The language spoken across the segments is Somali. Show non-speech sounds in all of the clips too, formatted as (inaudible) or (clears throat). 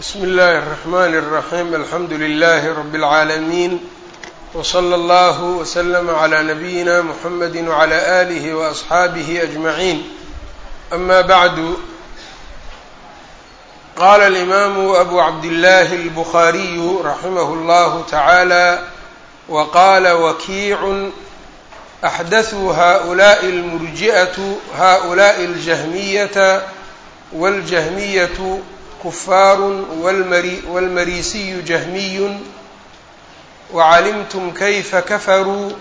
bsm اllh الرحmn الرaحيم alxamdu لlh رb العaalمين وصlى اllه وsلم عlى نbyina mحamd وعlى آlه وأصxaabه أجمعين أma bعd qala الإmam أbu cabdالlah الbخariي raximh اllah taعalى وqala wkiic أxdaثuu haؤulaءi الmurjiئة haؤulaءi الجahmiyة wاljahmiyة kufaaru wاlmariisiyu jahmiyu wacalimtum kayfa kafaruu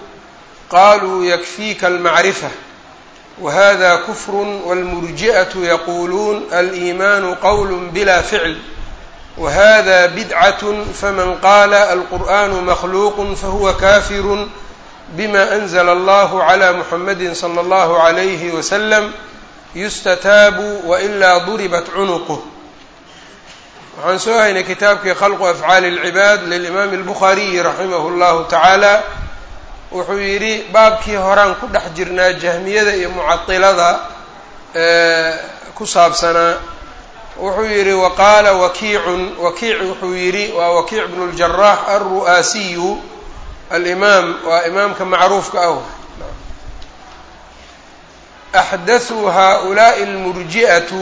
qaluu yakfiika almacrifa wahada kufru wاlmurji'aةu yaquuluun aliimaanu qowl bila ficl wahada bidcaة faman qaala alqur'anu makhluuq fahuwa kafiru bima anzla allahu clى muxamadi slى اllahu عalayhi waslm yustataabu wailaa duribat cunuqh waxaan soo haynay kitaabkii khalqu afcaali اlcibaad lilimaami اlbukhaariyi raximahu اllahu tacaala wuxuu yidhi baabkii horaan ku dhex jirnaa jahmiyada iyo mucatilada ku saabsanaa wuxuu yidhi waqaala wakiicun wakiic wuxuu yidhi waa wakiic bnu اljarax alru'aasiyu alimaam waa imaamka macruufka ah axdaثuu haؤulaaءi اlmurji'atu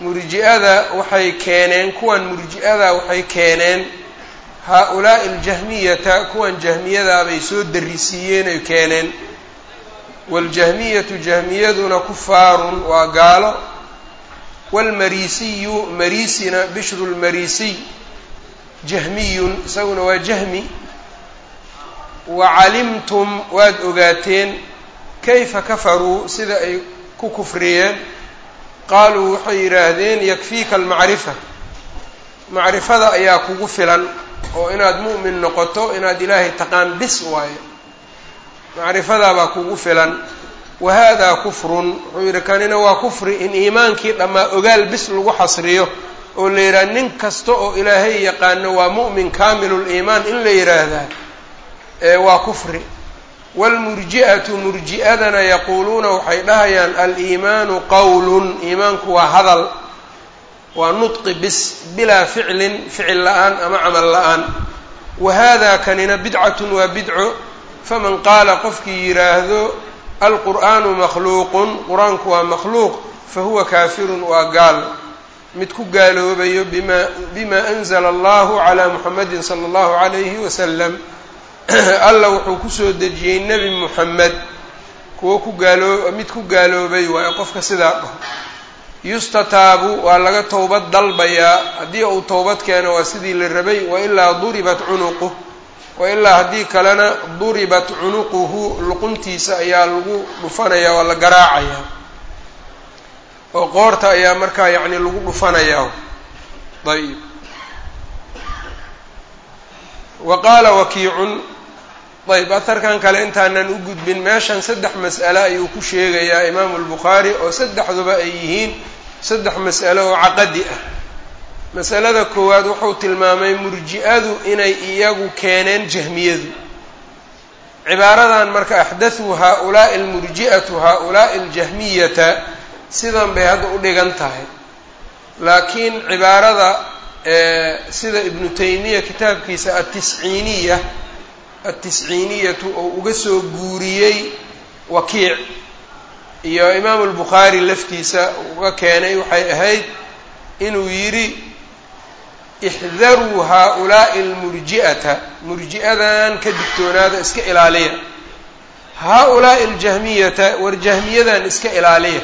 murji'ada waxay keeneen kuwan murji'ada waxay keeneen haa-ulaa'i aljahmiyata kuwan jahmiyadaa bay soo darisiiyeen ay keeneen. Waاljahmiyatu jahmiyaduna kufaarun waa gaalo. Wاlmariisiyu mariisina bishru lmarisiy jahmiyun isaguna waa jahmi. Wacalimtum waad ogaateen kayfa kafaruu sida ay ku kufriyeen qaaluu waxay yidhaahdeen yakfiika almacrifa. Macrifada ayaa kugu filan oo inaad mu'min noqoto inaad ilaahay taqaan bis waayo macrifadaabaa kugu filan. Wa haadaa kufrun wuxuu yidhi kanina waa kufri in iimaankii dhammaa ogaal bis lagu xasriyo oo la yidhaha nin kasta oo ilaahay yaqaano waa mu'min kaamiluliimaan in la yidhaahdaa ee waa kufri wاlmurji'atu murji'adana yaquuluuna waxay dhahayaan aliimaanu qowlun iimaanku waa hadal waa nudqi bis bilaa ficlin ficil la'aan ama camal la'aan wa hada kanina bidcatun waa bidco faman qaala qofkii yidhaahdo alqur'aanu makhluuqun qur'aanku waa makhluuq fahuwa kaafirun waa gaal mid ku gaaloobayo bima bima anzla allahu calaa muxamadi sala allahu calayhi wasalam (clears throat) alla wuxuu ku soo dejiyey nebi moxamed kuwo ku gaaloo mid ku gaaloobay waayo qofka sidaa dhaho. Yustataabu waa laga towbad dalbayaa. Haddii uu towbad keeno waa sidii la rabay. Wailaa duribat cunuquh wailaa haddii kalena duribat cunuquhu luquntiisa ayaa lagu dhufanaya waa la garaacayaa. Oo qoorta ayaa markaa yacni lagu dhufanayaa. Ayb wa qaala wakiicun ayb aharkan kale intaanan u gudbin meeshan saddex mas'ale ayuu ku sheegayaa imaamu albukhaari oo saddexduba ay yihiin saddex mas'alo oo caqadi ah. Masalada koowaad wuxuu tilmaamay murji'adu inay iyagu keeneen jahmiyadu. Cibaaradan marka axdathuu haa-ulaa'i almurji'atu haa-ulaa'i aljahmiyata sidan bay hadda u dhigan tahay. Laakiin cibaarada sida ibnu taymiya kitaabkiisa atisciiniya atisciiniyatu oo uga soo guuriyey wakiic. Iyo imaamu albukhaari laftiisa uga keenay waxay ahayd inuu yidhi ixdaruu haa-ulaa'i almurji'ata. Murji'adan ka digtoonaada iska ilaaliya. Haa-ulaa'i aljahmiyata. War jahmiyadan iska ilaaliya.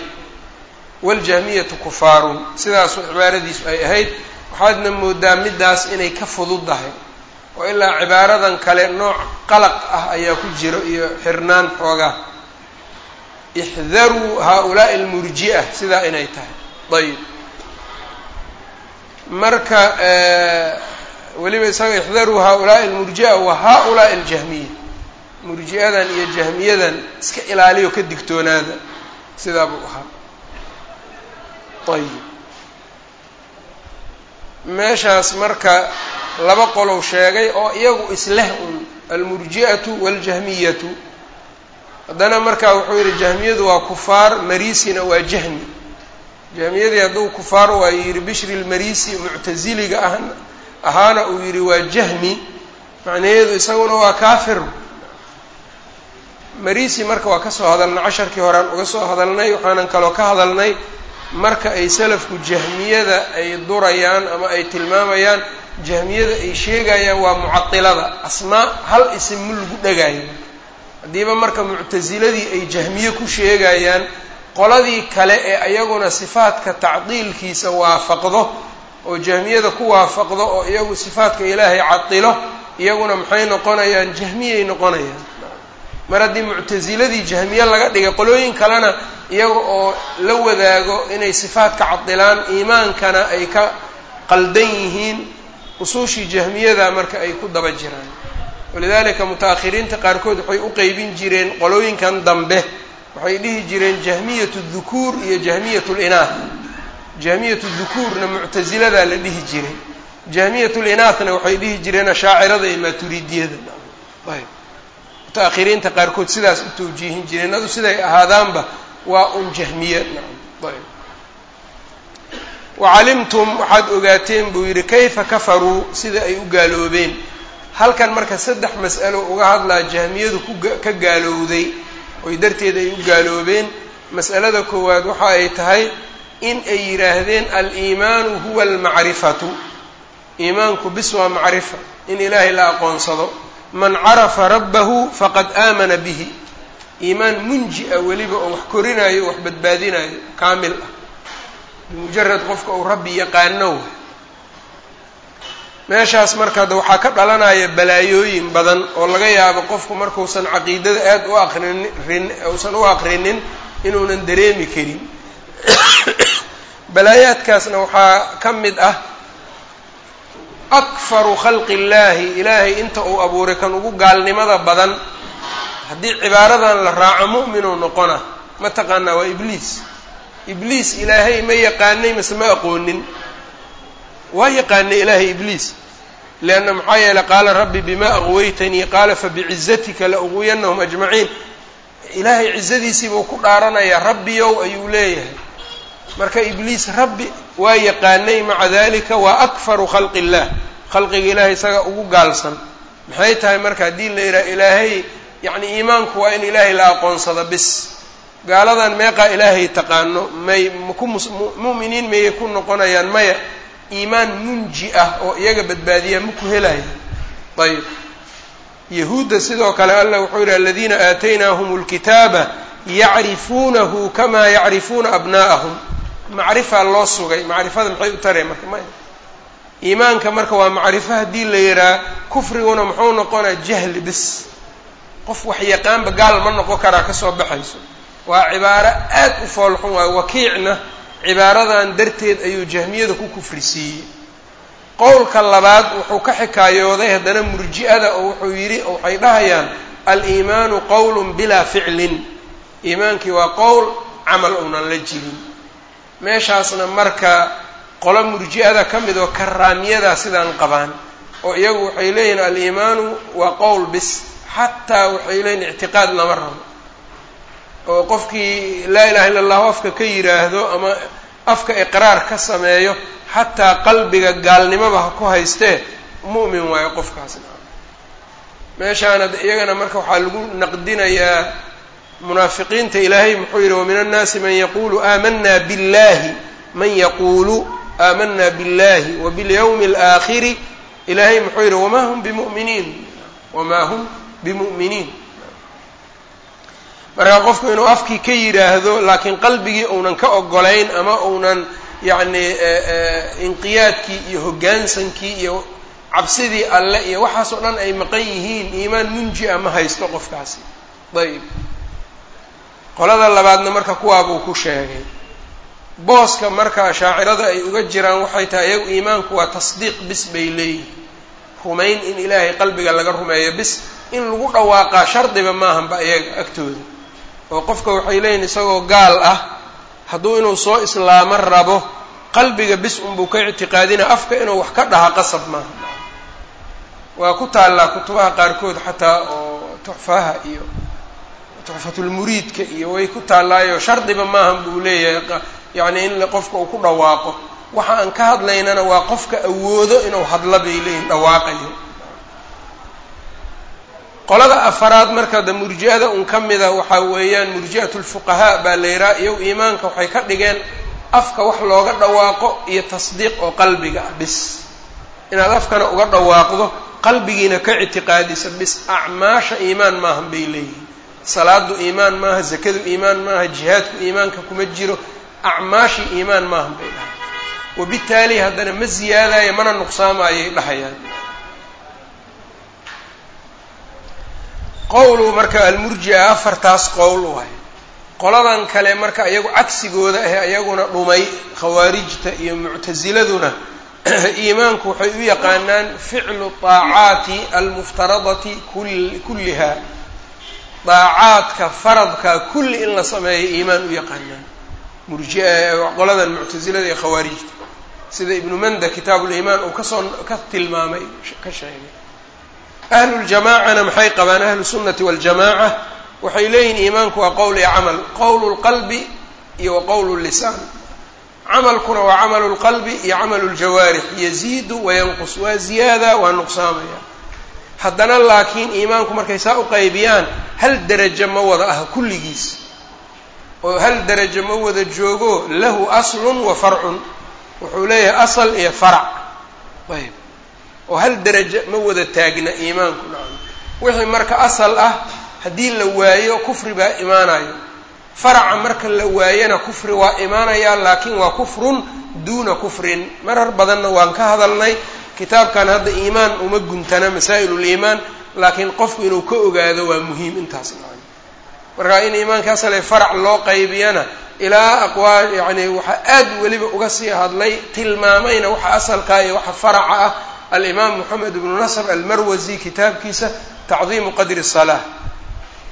Waljahmiyatu kufaarun. Sidaasoo cibaaradiisu ay ahayd. Waxaadna moodaa middaas inay ka fududdahay oo ilaa cibaaradan kale nooc qalaq ah ayaa ku jiro iyo xirnaan xoogaa. Ixdaruu haa-ulaa'i almurji'a sidaa inay tahay. Ayib marka weliba isaga ixdaruu haa-ulaa'i almurji'a wa haa-ulaa'i aljahmiya. Murji'adan iyo jahmiyadan iska ilaaliyo ka digtoonaada sidaa buu ahaa. Ayib meeshaas marka laba qolow sheegay oo iyagu isleh un almurji'atu waaljahmiyatu haddana marka wuxuu yidhi jahmiyadu waa kufaar mariisina waa jahmi. Jahmiyadii hadduu kufaar waa yidhi bishri lmarisi muctasiliga ah ahaana uu yidhi waa jahmi. Macnaheedu isaguna waa kaafir. Marisi marka waa ka soo hadalnay casharkii horean uga soo hadalnay waxaanan kaloo ka hadalnay marka ay salafku jahmiyada ay durayaan ama ay tilmaamayaan jahmiyada ay sheegayaan waa mucatilada asmaa hal isim ma lagu dhagaayo haddiiba marka muctasiladii ay jahmiye ku sheegayaan qoladii kale ee ayaguna sifaadka tacdiilkiisa waafaqdo oo jahmiyada ku waafaqdo oo iyagu sifaadka ilaahay cadilo iyaguna maxay noqonayaan? Jahmiyay noqonayaan. Mar haddii muctasiladii jahmiye laga dhigay qolooyin kalena iyaga oo la wadaago inay sifaadka cadilaan iimaankana ay ka qaldan yihiin usuushii jahmiyada marka ay ku daba jiraan. Walidaalika muta-akhiriinta qaarkood waxay u qeybin jireen qolooyinkan dambe. Waxay dhihi jireen jahmiyatu dhukuur iyo jahmiyat linaah jahmiyatu dhukuurna muctasiladaa la dhihi jiray. Jahmiyat linaahna waxay dhihi jireen ashaacirada iyo maaturidiyada ayb. Muta-akhiriinta qaarkood sidaas u tawjiihin jireen. Adu siday ahaadaanba waa un jahmiye ayb wacalimtum waxaad ogaateen buu yidhi kayfa kafaruu sida ay u gaaloobeen halkan marka saddex mas'alo uga hadlaa jahmiyadu kuka gaalowday oy darteed ay u gaaloobeen mas'alada koowaad waxa ay tahay in ay yidhaahdeen al-iimaanu huwa almacrifatu iimaanku bis waa macrifa in ilaahay la aqoonsado man carafa rabbahu faqad aamana bihi iimaan munji a weliba oo wax korinayo o wax badbaadinayo kaamil ah bimujarad qofka uu rabbi yaqaano. Meeshaas marka hadda waxaa ka dhalanaya balaayooyin badan oo laga yaabo qofku markuusan caqiidada aada u aqrinin uusan u aqrinin inuunan dareemi karin. (coughs) Balaayaadkaasna waxaa ka mid ah akfaru khalqi illaahi ilaahay inta uu abuuray kan ugu gaalnimada badan haddii cibaaradan la raaco mu'minuu noqona ma taqaanaa waa ibliis ibliis ilaahay ma yaqaanay mase ma aqoonin. Waa yaqaanay ilaahay ibliis leanna maxaa yeeley qaala rabbi bima aqwaytanii qaala fabicizatika la uqwiyanahum ajmaciin. Ilaahay cizadiisiibuu ku dhaaranayaa rabbiyow ayuu leeyahay. Marka ibliis rabbi waa yaqaanay maca dalika waa akfaru khalqi illah khalqiga ilaahay isaga ugu gaalsan. Maxay tahay marka haddii la yidhaha ilaahay yacni iimaanku waa in ilaahay la aqoonsado bis gaaladan meeqaa ilaahay taqaano may mu'miniin mayay ku noqonayaan maya iimaan munji ah oo iyaga badbaadiya maku helaya ayb yahuudda sidoo kale allah wuxuu yihi aladiina aataynaahum lkitaaba yacrifuunahu kamaa yacrifuuna abnaa'ahum. Macrifaa loo sugay macrifada maxay u tareen marka maya iimaanka marka waa macrifo haddii la yihaha kufriguna muxuu noqonaa jahli bis. Qof wax yaqaanba gaal ma noqon karaa ka soo baxayso waa cibaaro aad u foolxun waayo wakiicna cibaaradan darteed ayuu jahmiyada ku kufri siiyey. Qowlka labaad wuxuu ka xikaayooday haddana murji'ada oo wuxuu yidhi waxay dhahayaan al-iimaanu qowlun bilaa ficlin. Iimaankii waa qowl camal uunan la jirin. Meeshaasna marka qolo murji'ada ka mid oo karaamiyada sidaan qabaan oo iyagu waxay leeyihiin al-iimaanu waa qowl bis xataa waxay leeyihiin ictiqaad lama rabo oo qofkii laa ilaha illa allahu afka ka yidhaahdo ama afka iqraar ka sameeyo xataa qalbiga gaalnimaba ha ku haystee mu'min waayo qofkaasna. Meeshaana iyagana marka waxaa lagu naqdinayaa munaafiqiinta ilaahay muxuu yidhi wamin annaasi man yaqulu aamanna billahi man yaqulu aamana billahi wabilyawmi alaakhiri ilaahay muxuu yidhi wamaa hum bimu'miniin. Wamaa hum bimu'miniin marka qofku inuu afkii ka yidhaahdo laakiin qalbigii uunan ka ogolayn ama uunan yacni inqiyaadkii iyo hoggaansankii iyo cabsidii alle iyo waxaas oo dhan ay maqan yihiin iimaan munji-a ma haysto qofkaasi. Ayib qolada labaadna marka kuwaabuu ku sheegay. Booska marka shaacirada ay uga jiraan waxay tahay iyagu iimaanku waa tasdiiq bis bay leeyihiin rumayn in ilaahay qalbiga laga rumeeyo bis. In lagu dhawaaqaa shardiba maahanba iyaga agtooda oo qofka waxay leeyihiin isagoo gaal ah hadduu inuu soo islaamo rabo qalbiga bis unbuu ka ictiqaadina afka inuu wax ka dhaha qasab maaha waa ku taallaa kutubaha qaarkood xataa oo tuxfaha iyo tuxfatulmuriidka iyo way ku taallaayo shardiba maahan buu leeyahay yacni in qofka uu ku dhawaaqo. Waxa aan ka hadlaynana waa qofka awoodo inuu hadlo bay leeyihiin dhawaaqayo qolada afaraad marka de murji-ada un ka mida waxaa weeyaan murji-at lfuqahaa baa la yidhaha iyagu iimaanka waxay ka dhigeen afka wax looga dhawaaqo iyo tasdiiq oo qalbiga ah bis. Inaad afkana uga dhawaaqdo qalbigiina ka ictiqaadisa bis. Acmaasha iimaan maahan bay leeyihiin. Salaadu iimaan maaha zakadu iimaan maaha jihaadku iimaanka kuma jiro acmaashii iimaan maahan bay dhahay wabitaali haddana ma ziyaadayo mana nuqsaamaayay dhahayaan qowlu marka almurji-a afartaas qowl waay qoladan kale marka iyagu cagsigooda ah iyaguna dhumay khawaarijta iyo muctasiladuna (clears throat) iimaanku waxay u yaqaanaan ficlu daacaati almuftaradati kulliha. Daacaadka faradka kulli in la sameeyo iimaan u yaqaanaan. Murjia qoladan muctasilada iyo khawaarijta. Sida ibnu manda kitaabuliimaan uu ka soo ka tilmaamay ka sheegay ahluljamaacana maxay qabaan ahlu sunnati waljamaaca waxay leeyihiin iimaanku waa qowl iyo camal qowlu lqalbi iyo wa qowlu lisaan camalkuna waa camalu lqalbi iyo camalu ljawaarix yaziidu wayanqus waa ziyaada waa nuqsaamaya haddana laakiin iimaanku markay saa u qaybiyaan hal derajo ma wada ah kulligiis oo hal derajo ma wada joogo lahu aslun wa farcun wuxuu leeyahay asal iyo farac ayb oo hal derajo ma wada taagna iimaanku nacam wixii marka asal ah haddii la waayo kufri baa imaanayo. Faraca marka la waayana kufri waa imaanayaa laakiin waa kufrun duuna kufrin. Marar badanna waan ka hadalnay kitaabkan hadda iimaan uma guntana masaa'il-uliimaan laakiin qofku inuu ka ogaado waa muhiim intaas nacam marka in iimaanka asale farac loo qaybiyana ilaa aqwaa yacni waxaa aad weliba uga sii hadlay tilmaamayna waxa asalkaa iyo waxa faraca ah alimaam moxamed ibnu nasr almarwasi kitaabkiisa tacdiimu qadri salaa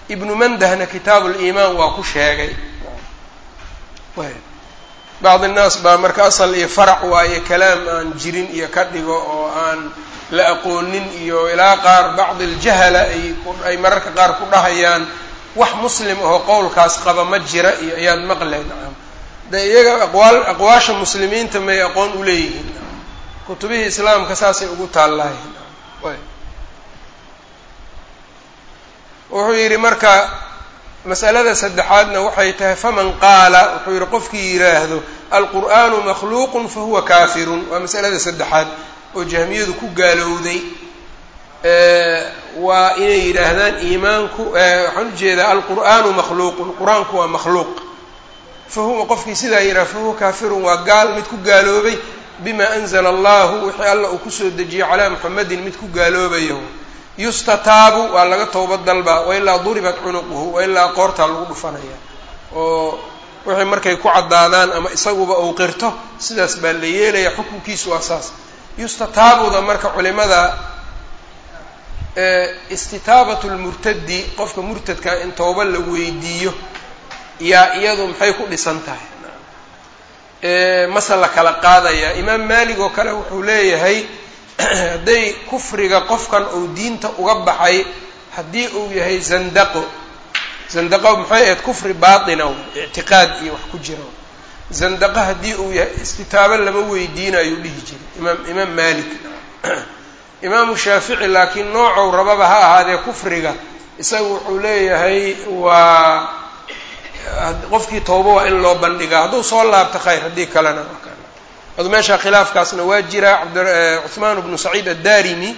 ibnu mandahna kitaabu limaan waa ku sheegay. Bacdi innaas baa marka asal iyo farac waaye kalaam aan jirin iyo ka dhigo oo aan la aqoonin iyo ilaa qaar bacdi aljahala ayay mararka qaar ku dhahayaan. Wax muslim oo qowlkaas qaba ma jira iyo ayaad maqleen de iyaga aqwaal aqwaasha muslimiinta may aqoon uleeyihiin kutubihii islaamka saasay ugu taallahayn wuxuu yidhi marka masalada saddexaadna waxay tahay faman qaala wuxuu yidhi qofkii yidhaahdo alqur'aanu makhluuqun fahuwa kaafirun waa masalada saddexaad oo jahmiyadu ku gaalowday. Waa inay yidhaahdaan iimaanku waxaan u jeedaa alqur'aanu makhluuqun. Qur'aanku waa makhluuq. Fahuwa qofkii sidaa yidhaha fahuwa kaafirun. Waa gaal mid ku gaaloobay bima anzla allahu wixii alla uu ku soo dejiyey calaa muxamedin mid ku gaaloobayo. Yustataabu waa laga towbad dalbaa wailaa duribat cunuquhu wailaa qoortaa lagu dhufanaya. Oo wixii markay ku caddaadaan ama isaguba uu qirto sidaas baa la yeelaya xukunkiisu waa saas. Yustataabuda marka culimada istitaabatu lmurtadi qofka murtadka in tooba la weydiiyo yaa iyadu maxay ku dhisan tahay mase la kala qaadaya. Imaam maalik oo kale wuxuu leeyahay (clears throat) hadday kufriga qofkan uu diinta uga baxay haddii uu yahay zandaqo. Zandaqo maxay ahayd? Kufri baatina ictiqaad iyo wax ku jira zandaqo haddii uu yahay istitaabo lama weydiinayo dhihi jiray. Imaam imaam maalik. (clears throat) Imaamu shaafici laakiin noocow rababa ha ahaadee kufriga. Isaga wuxuu leeyahay waa qofkii tooba waa in loo bandhigaa. Hadduu soo laabto khayr haddii kalena adu meesha khilaafkaasna waa jira cuثmaan bnu saciid addarimi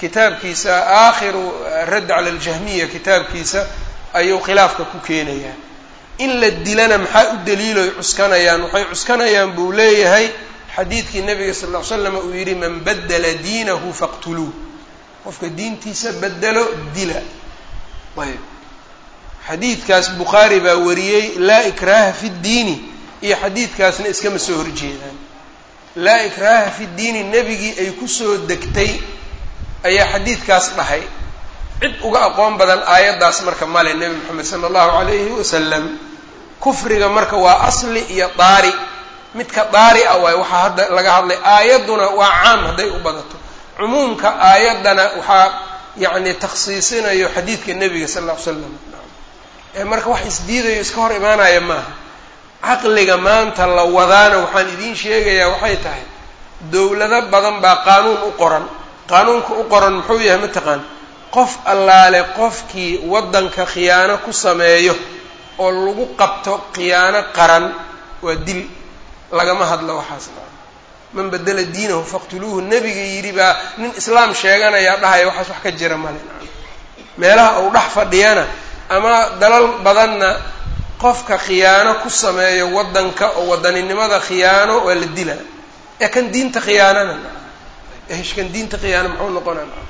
kitaabkiisa aakhiru radd cala aljahmiya kitaabkiisa ayuu khilaafka ku keenayaa. In la dilana maxaa u daliiloy cuskanayaan? Waxay cuskanayaan buu leeyahay xadiidkii nabiga sal ll slam uu yidhi man badla diinahu faqtuluuh qofka diintiisa bedelo dila. Ayb xadiidkaas bukhaari baa wariyey laa ikraaha fi ddiini iyo xadiidkaasna iskama soo horjeedaan. Laa ikraaha fi ddiini nebigii ay ku soo degtay ayaa xadiidkaas dhahay. Cid uga aqoon badan aayaddaas marka male nebi moxamed sala allahu calayhi wasalam kufriga marka waa asli iyo daari. Midka daari ah waay waxaa hadda laga hadlay aayadduna waa caam hadday u badato. Cumuumka aayaddana waxaa yacni takhsiisinayo xadiidka nebiga sal alla ly slam marka wax isdiidayo iska hor imaanaya maaha caqliga maanta la wadaana waxaan idiin sheegayaa waxay tahay dowlado badan baa qaanuun u qoran. Qaanuunka u qoran muxuu yahay mataqaan? Qof allaale qofkii waddanka khiyaano ku sameeyo oo lagu qabto khiyaano qaran waa dil. Lagama hadlo waxaas. Man bedela diinahu faqtuluuhu nebiga yidhi baa nin islaam sheeganayaa dhahaya waxaas wax ka jira male meelaha uu dhex fadhiyana ama dalal badanna qofka khiyaano ku sameeyo waddanka oo wadaninimada khiyaano waa la dilaa ee kan diinta khiyaanana. Eheshkan diinta khiyaano muxuu noqonaa?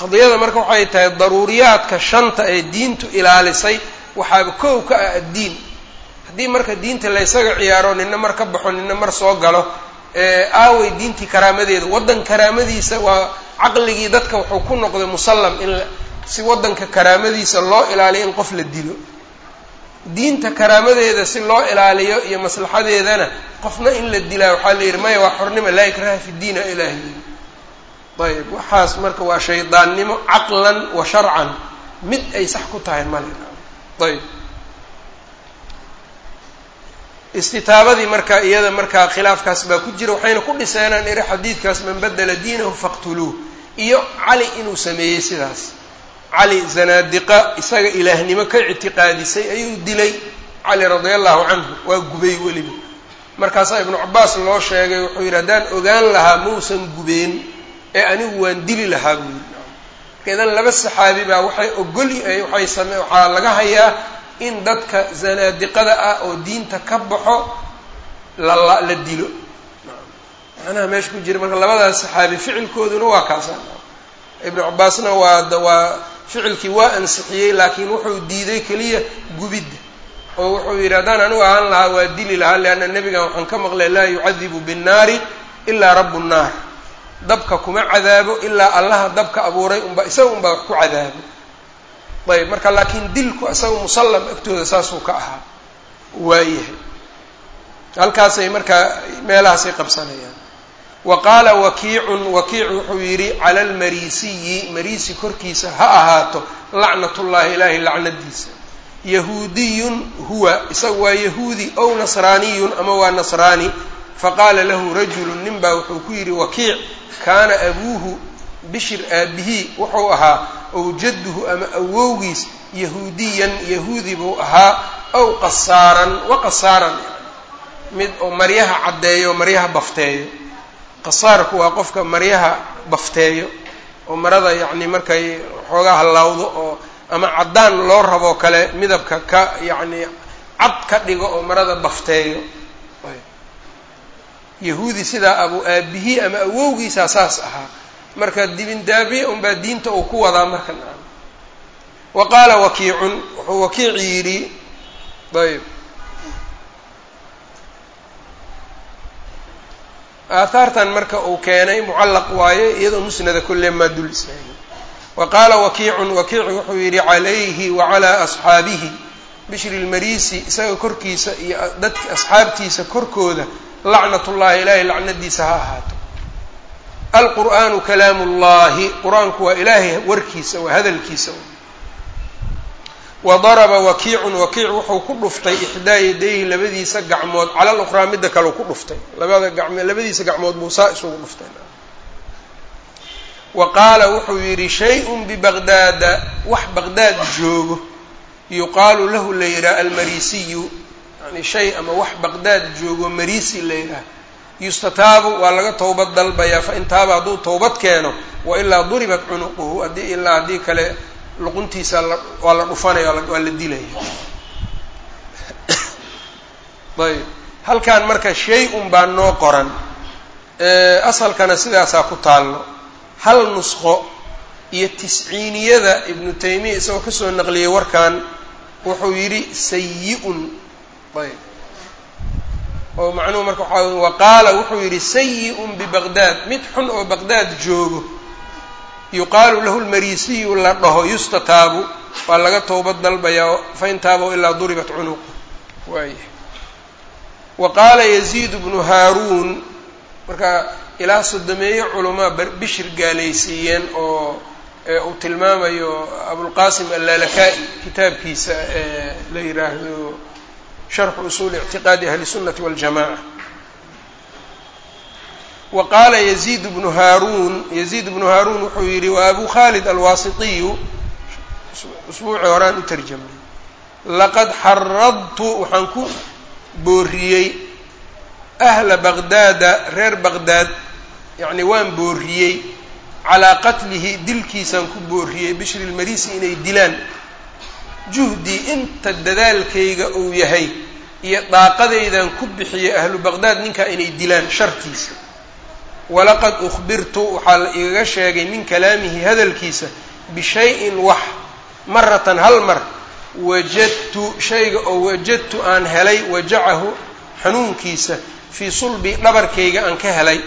Qadiyada marka waxay tahay daruuriyaadka shanta ee diintu ilaalisay waxaaba kow ka ah addiin haddii marka diinta laysaga ciyaaro nina mar ka baxo nina mar soo galo aaway diintii karaamadeeda waddan karaamadiisa waa caqligii dadka wuxuu ku noqday musallam in si waddanka karaamadiisa loo ilaaliyo in qof la dilo diinta karaamadeeda si loo ilaaliyo iyo maslaxadeedana qofna in la dilaa waxaa la yidhi maya waa xornimo laa ikraha fi diina ilaahi. Ayb waxaas marka waa shaydaannimo caqlan wa sharcan mid ay sax ku tahay male ayb istitaabadii marka iyada markaa khilaafkaas baa ku jira waxayna ku dhiseenaan iri xadiidkaas man badela diinahu faqtuluuh. Iyo cali inuu sameeyey sidaas cali zanaadiqa isaga ilaahnimo ka ictiqaadisay ayuu dilay. cali radia allahu canhu waa gubay weliba. markaasaa ibnu cabaas loo sheegay wuxuu yidhi haddaan ogaan lahaa mausan gubeen ee anigu waan dili lahaa buu yidhi. Marka idan laba saxaabi baa waxay ogol waxay same waxaa laga hayaa in dadka zanaadiqada ah oo diinta ka baxo lala la dilo. Macnaha meesha ku jira marka labadaas saxaabi ficilkooduna waa kaasa ibnu cabaasna waa waa ficilkii waa ansixiyey laakiin wuxuu diiday keliya gubidda oo wuxuu yidhi haddaan anigu ahaan lahaa waa dili lahaa leanna nebigan waxaan ka maqlay laa yucadibu binnaari ilaa rabu nnaar dabka kuma cadaabo ilaa allaha dabka abuuray unba isaga unbaa wax ku cadaabo. Ayb marka laakiin dilku isaga musallam agtooda saasuu ka ahaa. Waayahay halkaasay markaa meelahaasay qabsanayaan wa qaala wakiicun wakiic wuxuu yidhi cala almarisiyi marisi korkiisa ha ahaato lacnatullahi ilaahay lacnadiisa. Yahuudiyun huwa isaga waa yahuudi ow nasraaniyun ama waa nasraani faqaala lahu rajulu nin baa wuxuu ku yidhi wakiic kaana abuuhu bishir aabihii wuxuu ahaa ow jadduhu ama awowgiis yahuudiyan yahuudi buu ahaa ow qasaaran wa qasaaran mid oo maryaha caddeeyo maryaha bafteeyo qasaarku waa qofka maryaha bafteeyo oo marada yacni markay xoogaa hallawdo oo ama caddaan loo raboo kale midabka ka yacni cad ka dhigo oo marada bafteeyo. Yahuudi sidaa abu aabihii ama awowgiisaa saas ahaa marka dibindaabiye unbaa diinta uu ku wadaa marka naam wa qaala wakiicun wuxuu wakiici yidhi. Ayb aahaartan marka uu keenay mucallaq waaye iyadoo musnada kulle maa dul istaagay wa qaala wakiicun wakiici wuxuu yidhi calayhi wa calaa asxaabihi. Bishri lmarisi isaga korkiisa iyo dadka asxaabtiisa korkooda lacnatullahi ilaahay lacnadiisa ha ahaato. Alqur'aanu kalaamu llahi qur'aanku waa ilaahay warkiisa waa hadalkiisa wa daraba wakiicun wakiic wuxuu ku dhuftay ixdaa yadayhi labadiisa gacmood. Cala luqraa midda kaleu ku dhuftay. Labada gacmo labadiisa gacmood muusaa isugu dhuftay. Wa qaala wuxuu yidhi shay-un bibaqdaada wax baqdaad joogo. Yuqaalu lahu la yidhaha almarisiyu. Yani shay ama wax baqdaad joogo marisi la yidhaha. Yustataabu waa laga towbad dalbayaa fa in taaba hadduu towbad keeno wa ilaa duribat cunuquhu haddii ilaa haddii kale luquntiisa waa la dhufanaya waa la dilaya (coughs) ayb. Halkan marka shay-un baa noo qoran. Asalkana sidaasaa ku taallo. Hal nusqo iyo tisciiniyada ibnu taymiya isagoo ka soo naqliyey warkan wuxuu yidhi sayi-un ayb. Oo macnuhu marka waxaa wa qaala wuxuu yidhi sayi-un bibaqdaad mid xun oo baqdaad joogo yuqaalu lahu lmarisiyu la dhaho yustataabu waa laga towbad dalbayaa fain taaba ilaa duribat cunuqu waaya wa qaala yaziid bnu haaruun marka ilaa sodomeeye culamaa bishir gaalaysiiyeen oo uu tilmaamayo abulqasim allaalaka-i kitaabkiisa ee la yidhaahdo sharxu usuuli ictiqaadi ahli sunnati waljamaca wa qaala yaziid bnu haaruun yaziid bnu haaruun wuxuu yidhi wa abu khalid alwaasitiyu usbuucii horaan u tarjamay laqad xaradtu waxaan ku booriyey ahla baqdaada reer baqdaad yacni waan booriyey calaa qatlihi dilkiisaan ku booriyey bishri lmarisi inay dilaan juhdii inta dadaalkayga uu yahay iyo daaqadaydan ku bixiyey ahlu baqdaad ninkaa inay dilaan shartiisa walaqad ukhbirtu waxaa la igaga sheegay min kalaamihi hadalkiisa bishay-in wax maratan hal mar wajadtu shayga oo wajadtu aan helay wajacahu xanuunkiisa fii sulbi dhabarkayga aan ka helay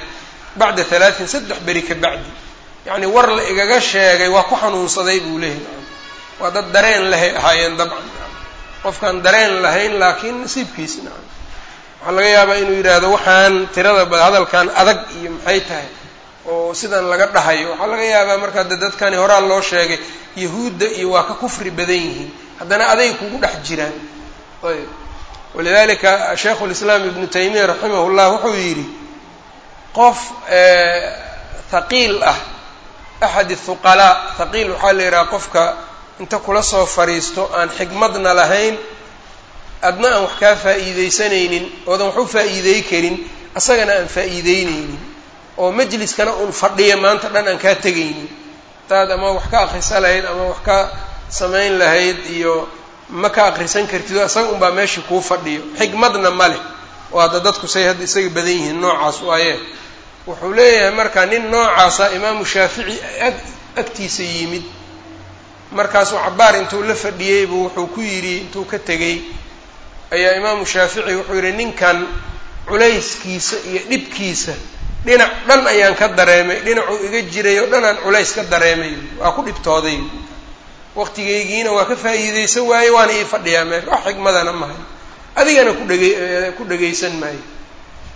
bacda halaatin saddex beri ka bacdi. Yacni war la igaga sheegay waa ku xanuunsaday buu leeyahy waa dad dareen lahay ahaayeen dabcan. Qofkaan dareen lahayn laakiin nasiibkiis nacam waxaa laga yaabaa inuu yidhaahdo waxaan tirada hadalkan adag iyo maxay tahay? Oo sidan laga dhahayo. Waxaa laga yaabaa markaa de dadkani horaa loo sheegay yahuudda iyo waa ka kufri badan yihiin. Haddana aday kugu dhex jiraan. Ayb. Walidalika shaykhu lislaam ibnu taymiya raximah llah wuxuu yidhi qof haqiil ah axad thuqalaa haqiil waxaa la yidhaha qofka inta kula soo fariisto aan xikmadna lahayn adna aan wax kaa faa'iideysanaynin oodan wax u faa'iidey karin asagana aan faa'iideyneynin oo majliskana uun fadhiya maanta dhan aan kaa tegaynin. Hadaad ama wax ka akrisa lahayd ama wax ka samayn lahayd iyo ma ka akrisan kartid oo isaga unbaa meeshii kuu fadhiyo. Xikmadna ma leh. Oo hadda dadku say hadda isaga badan yihiin noocaas waaye wuxuu leeyahay marka nin noocaasa imaamu shaafici ag agtiisa yimid. Markaasuu cabaar intuu la fadhiyeybu wuxuu ku yidhi intuu ka tegey ayaa imaamu shaafici wuxuu yidhi ninkan culayskiisa iyo dhibkiisa dhinac dhan ayaan ka dareemay dhinacuu iga jiray oo dhan aan culays ka dareemay waa ku dhibtooday. Waqtigaygiina waa ka faa'iideysan waaye waana ii fadhiyaa meesha wax xigmadana mahay. Adigana ku dhege ku dhegaysan maayo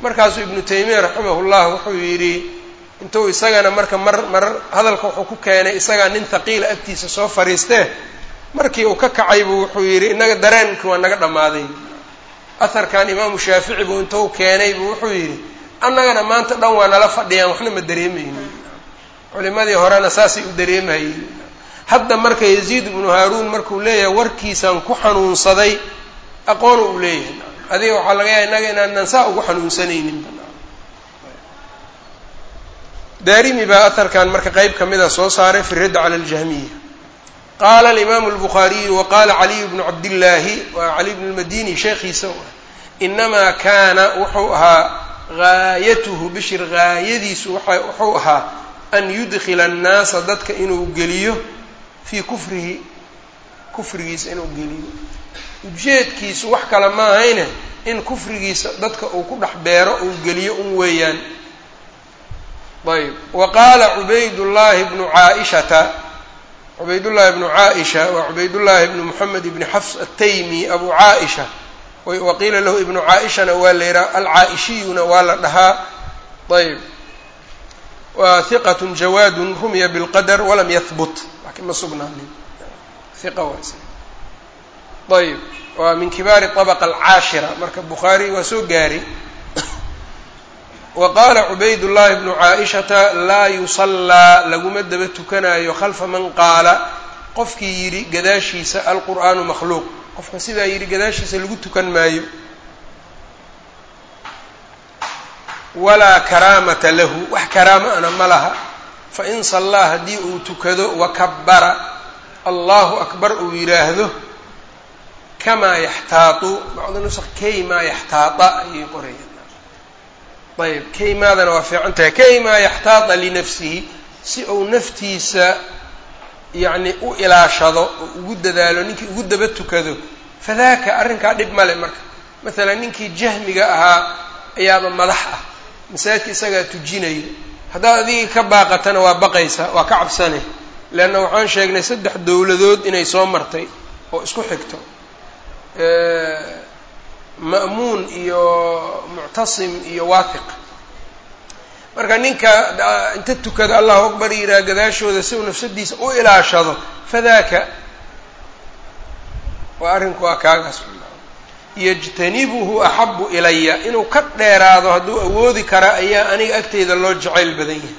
markaasuu ibnu taymiya raximahullah wuxuu yidhi intuu isagana marka mar marar hadalka wuxuu ku keenay isagaa nin haqiila agtiisa soo fariistee markii uu ka kacay buu wuxuu yidhi inaga dareenkii waa naga dhammaaday. Aharkan imaamu shaafici buu intuu keenay buu wuxuu yidhi annagana maanta dhan waa nala fadhiyaan waxna ma dareemaynin. Culimadii horena saasay u dareemayeen. Hadda marka yaziid ibnu haaruun markuu leeyahay warkiisaan ku xanuunsaday aqoon uu leeyahay. Adiga waxaa laga yahay innaga inaanan saa ugu xanuunsanaynin. Daarimi baa aharkan marka qeyb ka mida soo saaray fi radd cala aljahmiya qaala alimaamu albukhaariyu wa qaala caliyu bnu cabdillaahi waa cali bnu lmadini sheekhiisa inamaa kaana wuxuu ahaa gaayatuhu bishir gaayadiisu wuxuu ahaa an yudkila annaasa dadka inuu geliyo fii kufrihi kufrigiisa inuu geliyo ujeedkiisu wax kale ma ahayne in kufrigiisa dadka uu ku dhex beero uu geliyo un weeyaan ayb wa qaala cubaydullaahi bnu caaishata cubaydullaahi bnu caaisha waa cubaydullaahi bnu moxamed ibni xafs ataymi abu caaisha wa qiila lahu ibnu caaishana waa la yidhaha alcaaishiyuna waa la dhahaa ayb waa hiqatun jawaadun rumiya bilqadar walam yahbut laakiin ma sugnaanin hiqa waa ayb waa min kibaari طabaqa alcaashira marka bukhaari waa soo gaari wa qaala cubaydullaahi bnu caaishata laa yusallaa. Laguma daba tukanayo khalfa man qaala. Qofkii yidhi gadaashiisa alqur'aanu makhluuq. Qofka sidaa yidhi gadaashiisa lagu tukan maayo. Walaa karaamata lahu. Wax karaama ana ma laha. Fain sallaa haddii uu tukado wakabara allahu akbar uu yidhaahdo kamaa yaxtaatu. Bacdu nusq kaymaa yaxtaata ayay qorayaan ayb kaymaadana waa fiican tahay. Kaymaa yaxtaata linafsihi si uu naftiisa yacni u ilaashado oo ugu dadaalo ninkii ugu daba tukado fadaaka arrinkaa dhib male marka. Masalan ninkii jahmiga ahaa ayaaba madax ah. Masaajidka isagaa tujinayo haddaad adigii ka baaqatana waa baqaysaa waa ka cabsane leanna waxaan sheegnay saddex dowladood inay soo martay oo isku xigto ma'muun iyo muctasim iyo waahiq marka ninka inta tukada allahu akbar yihaha gadaashooda si uu nafsadiisa u ilaashado fadaaka waa arrinku waa kaagaas yajtanibuhu axabu ilaya inuu ka dheeraado hadduu awoodi kara ayaa aniga agteyda loo jacayl badan yahay.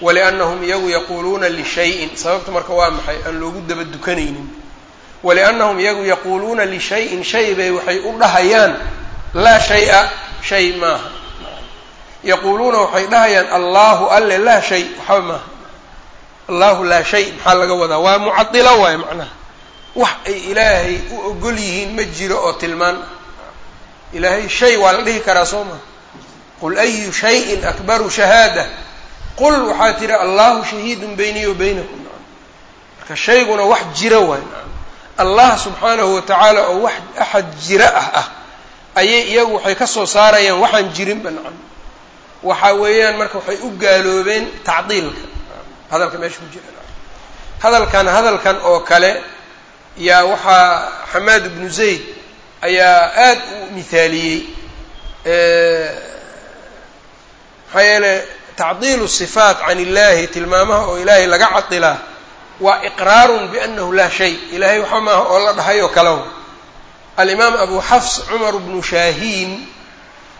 Waliannahum iyagu yaquuluuna lishayin sababta marka waa maxay? Aan loogu daba dukanaynin waliannahum iyagu yaquuluuna lishayin shay bay waxay u dhahayaan laa shay-a shay maaha. Yaquuluuna waxay dhahayaan allahu alle laa shay waxba maaha. Allahu laa shay maxaa laga wadaa? Waa mucadilo waayo macnaha. Wax ay ilaahay u ogol yihiin ma jiro oo tilmaan. Ilaahay shay waa la dhihi karaa soo maa qul ayu shayin akbaru shahaada. Qul waxaa tihi allahu shahiidun bayniy wa baynakum. Marka shayguna wax jira waay allah subxaanahu watacaala oo wax axad jira ah ah. Ayay iyagu waxay ka soo saarayaan waxaan jirinba nacam waxa weeyaan marka waxay u gaaloobeen tacdiilka. Hadalka meesha ku jira. Hadalkan hadalkan oo kale yaa waxaa xamaad ibnu zayd ayaa aad u mihaaliyey maxaa yeele tacdiilu sifaat can illahi tilmaamaha oo ilaahay laga cadilaa waa iqraarun biannahu laa shay. Ilahay waxa maaha oo la dhahay oo kalew alimaam abu xafs cumar bnu shaahiin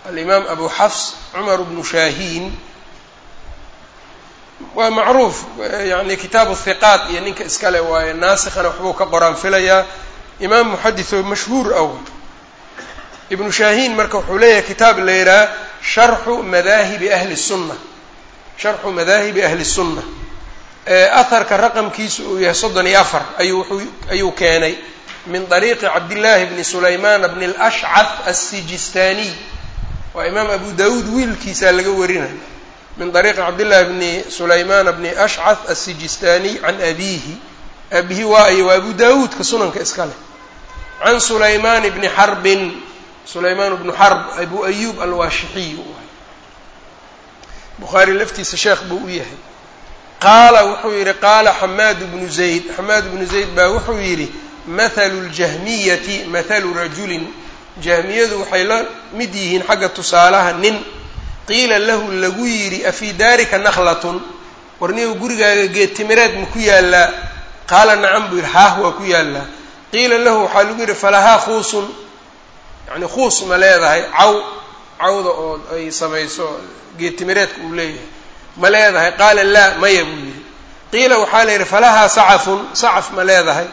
alimaam abu xafs cumar bnu shaahiin waa macruuf yani kitaabu hiqaat iyo ninka iskale waaye naasikhana waxbuu ka qoraan filayaa. Imaam muxadis oo mashhuur aw. Ibnu shaahiin marka wuxuu leeyahay kitaab la yidhaha sharxu madaahibi ahli sunna sharxu madaahibi ahli sunna aharka raqamkiisu uu yahay soddon iyo afar ayuu keenay min ariiqi cabdillaahi bni sulaymaan bni alashcaf assijistaaniy waa imaam abu dawuud wiilkiisaa laga warinay. Min ariiqi cabdillahi bni sulayman bni ashcaf assijistaaniy can abiihi. Abihi waayo waa abu dawuudka sunanka iska leh. Can sulaymaan bni xarbin sulaymaan bnu xarb abu ayuub alwaashixiy u ahay bukhaari laftiisa sheekh buu u yahay qaala wuxuu yidhi qaala xamaad bnu zayd xamaad bnu zayd baa wuxuu yidhi mathalu ljahmiyati mathalu rajulin. Jahmiyadu waxay la mid yihiin xagga tusaalaha nin. Qiila lahu lagu yidhi afii daarika naklatun warniyow gurigaaga geedtimireed ma ku yaallaa qaala nacam buu yidhi haah waa ku yaallaa qiila lahu waxaa lagu yidhi falahaa khuusun. Yacni khuus ma leedahay caw cawda oo ay samayso geedtimireedka uu leeyahay ma leedahay? Qaala laa maya buu yidhi. Qiila waxaa la yidhi falahaa sacafun sacaf ma leedahay.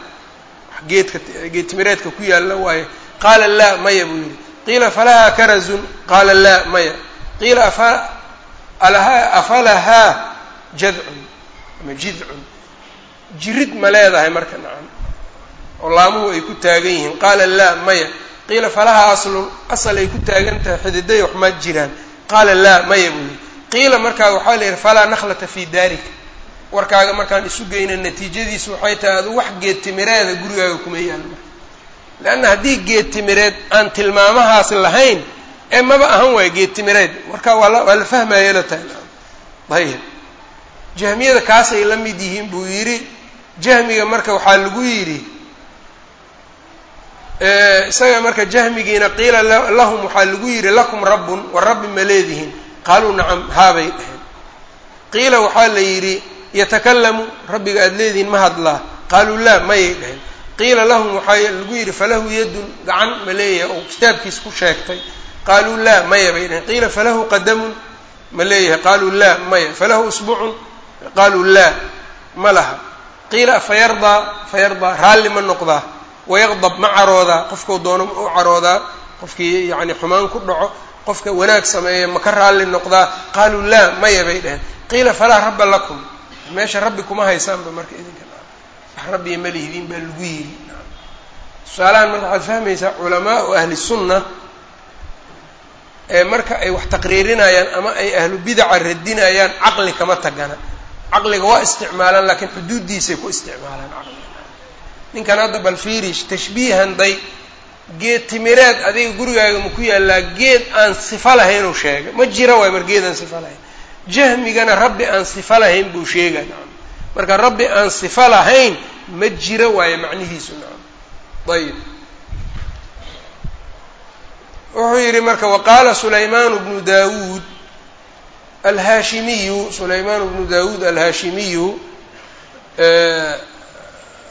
Geedka geedtimireedka ku yaalla waaye. Qaala laa maya buu yidhi. Qiila falahaa karazun qaala laa maya. Qiila afalahaa afalahaa jadcun ama jidcun. Jirid ma leedahay marka nacam. Oo laamuhu ay ku taagan yihiin. Qaala laa maya. Qiila falahaa aslun asal ay ku taagan tahay. Xididay wax ma jiraan. Qaala laa maya buu yidhi qiila markaa waxaa la yidhi falaa nakhlata fii daarika warkaaga markaan isu geyna natiijadiisu waxay tahay adu wax geed timireeda gurigaaga kuma yaalma leanna haddii geed timireed aan tilmaamahaas lahayn ee maba ahan waayo geed timireed. Marka waa la waa la tahay. Ayib. Jahmiyada kaasay la mid yihiin buu yidhi. Jahmiga marka waxaa lagu yidhi isaga marka jahmigiina qiila lahum waxaa lagu yidhi lakum rabbun wa rabbi ma leedihiin qaaluu nacam haabay dheheen qiila waxaa la yidhi yatakalamu rabbiga aada leedihiin ma hadlaa qaaluu laa mayay dheheen qiila lahum waxaa lagu yidhi falahu yadun gacan ma leeyahay oo kitaabkiisa ku sheegtay qaaluu laa maya bay dheheen qiila falahu qadamun ma leeyahay qaaluu laa maya falahu usbucun qaaluu laa ma laha qiila afayardaa fayardaa raalli ma noqdaa wayaqdab ma caroodaa qofkau doono u caroodaa qofkii yacni xumaan ku dhaco qofka wanaag sameeya ma ka raalli noqdaa? Qaaluu laa maya bay dheheen qiila falaa rabba lakum. Meesha rabbi kuma haysaanba marka idinka wax rabbiya ma lihidiin baa lagu yidhi. Tusaalahan marka waxaad fahmaysaa culamaau ahli sunna ee marka ay wax taqriirinayaan ama ay ahlu bidaca radinayaan caqli kama tagana. Caqliga waa isticmaalaan laakiin xuduuddiisay ku isticmaalaan caqliga. Ninkan hadda bal fiirish tashbiihan day geed timireed adiga gurigaaga ma ku yaallaa? Geed aan sifo lahaynuu sheegay. Ma jira waay mar geed aan sifo lahayn. Jahmigana rabbi aan sifo lahayn buu sheegay nacam marka rabbi aan sifo lahayn ma jira waayo macnihiisu nacam ayib. Wuxuu yidhi marka waqaala sulaymaan bnu dawuud alhaashimiyu sulaymaan bnu dawuud alhaashimiyu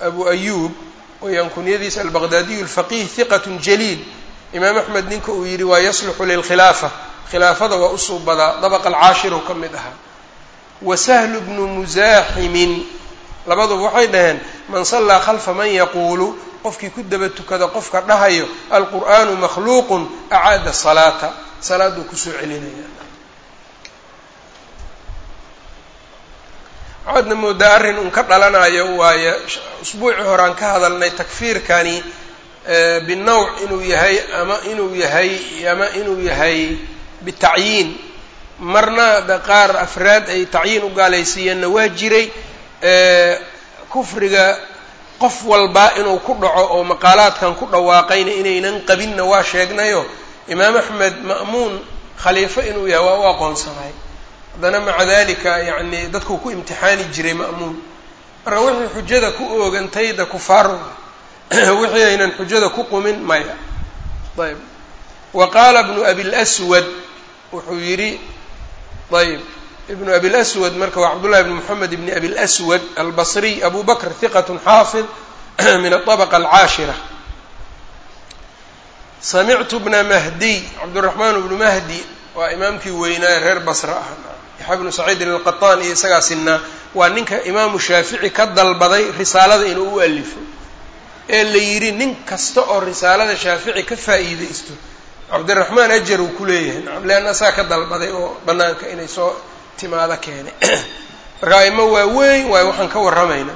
abu ayub wayaan kunyadiisa albaqdaadiyu alfaqih hiqat jaliil. Imaam axmed ninka uu yidhi waa yasluxu lilkhilaafa khilaafada waa usuubadaa dabaqa alcaashiru ka mid ahaa. Wa sahlu bnu musaaximin labaduba waxay dhaheen man sallaa khalfa man yaquulu. Qofkii ku daba tukada qofka dhahayo alqur'aanu makhluuqun acaada salaata. Salaaduu ku soo celinaya waxaadna moodaa arrin un ka dhalanayo waayo usbuucii horaan ka hadalnay takfiirkani binawc inuu yahay ama inuu yahay ama inuu yahay bitacyiin. Marna da qaar afraad ay tacyiin u gaalaysiiyeenna waa jiray kufriga qof walba inuu ku dhaco oo maqaalaadkan ku dhawaaqayna inaynan qabinna waa sheegnayo. Imaam axmed ma'muun khaliifo inuu yahay waa u aqoonsanay haddana maca dalika yacni dadkuu ku imtixaani jiray ma'muun marka wixii xujada ku oogantayda kufaar (clears throat) wixii aynan xujada ku qumin maya. Ayb. Wa qaala bnu abilswad wuxuu yidhi ayb. Ibnu abilswad marka waa cabdullahi bn moxamed ibni abilswad albasriy abu bakr hiqat xaafid (clears throat) min aطabqa alcaashira. Samictu bna mahdiy cabduraxmaan bnu mahdi waa imaamkii weynaa reer basra ah yaxya bnu saciidin alqaطaan iyo isagaa sinaa waa ninka imaamu shaafici ka dalbaday risaalada inuu u alifo ee la yidhi nin kasta oo risaalada shaafici ka faa'iidaysto cabdiraxmaan ajar uu ku leeyahay nacam leanna asaa ka dalbaday oo banaanka inay soo timaado keenay (clears throat) marka aimo waa weyn waayo waxaan ka warramayna.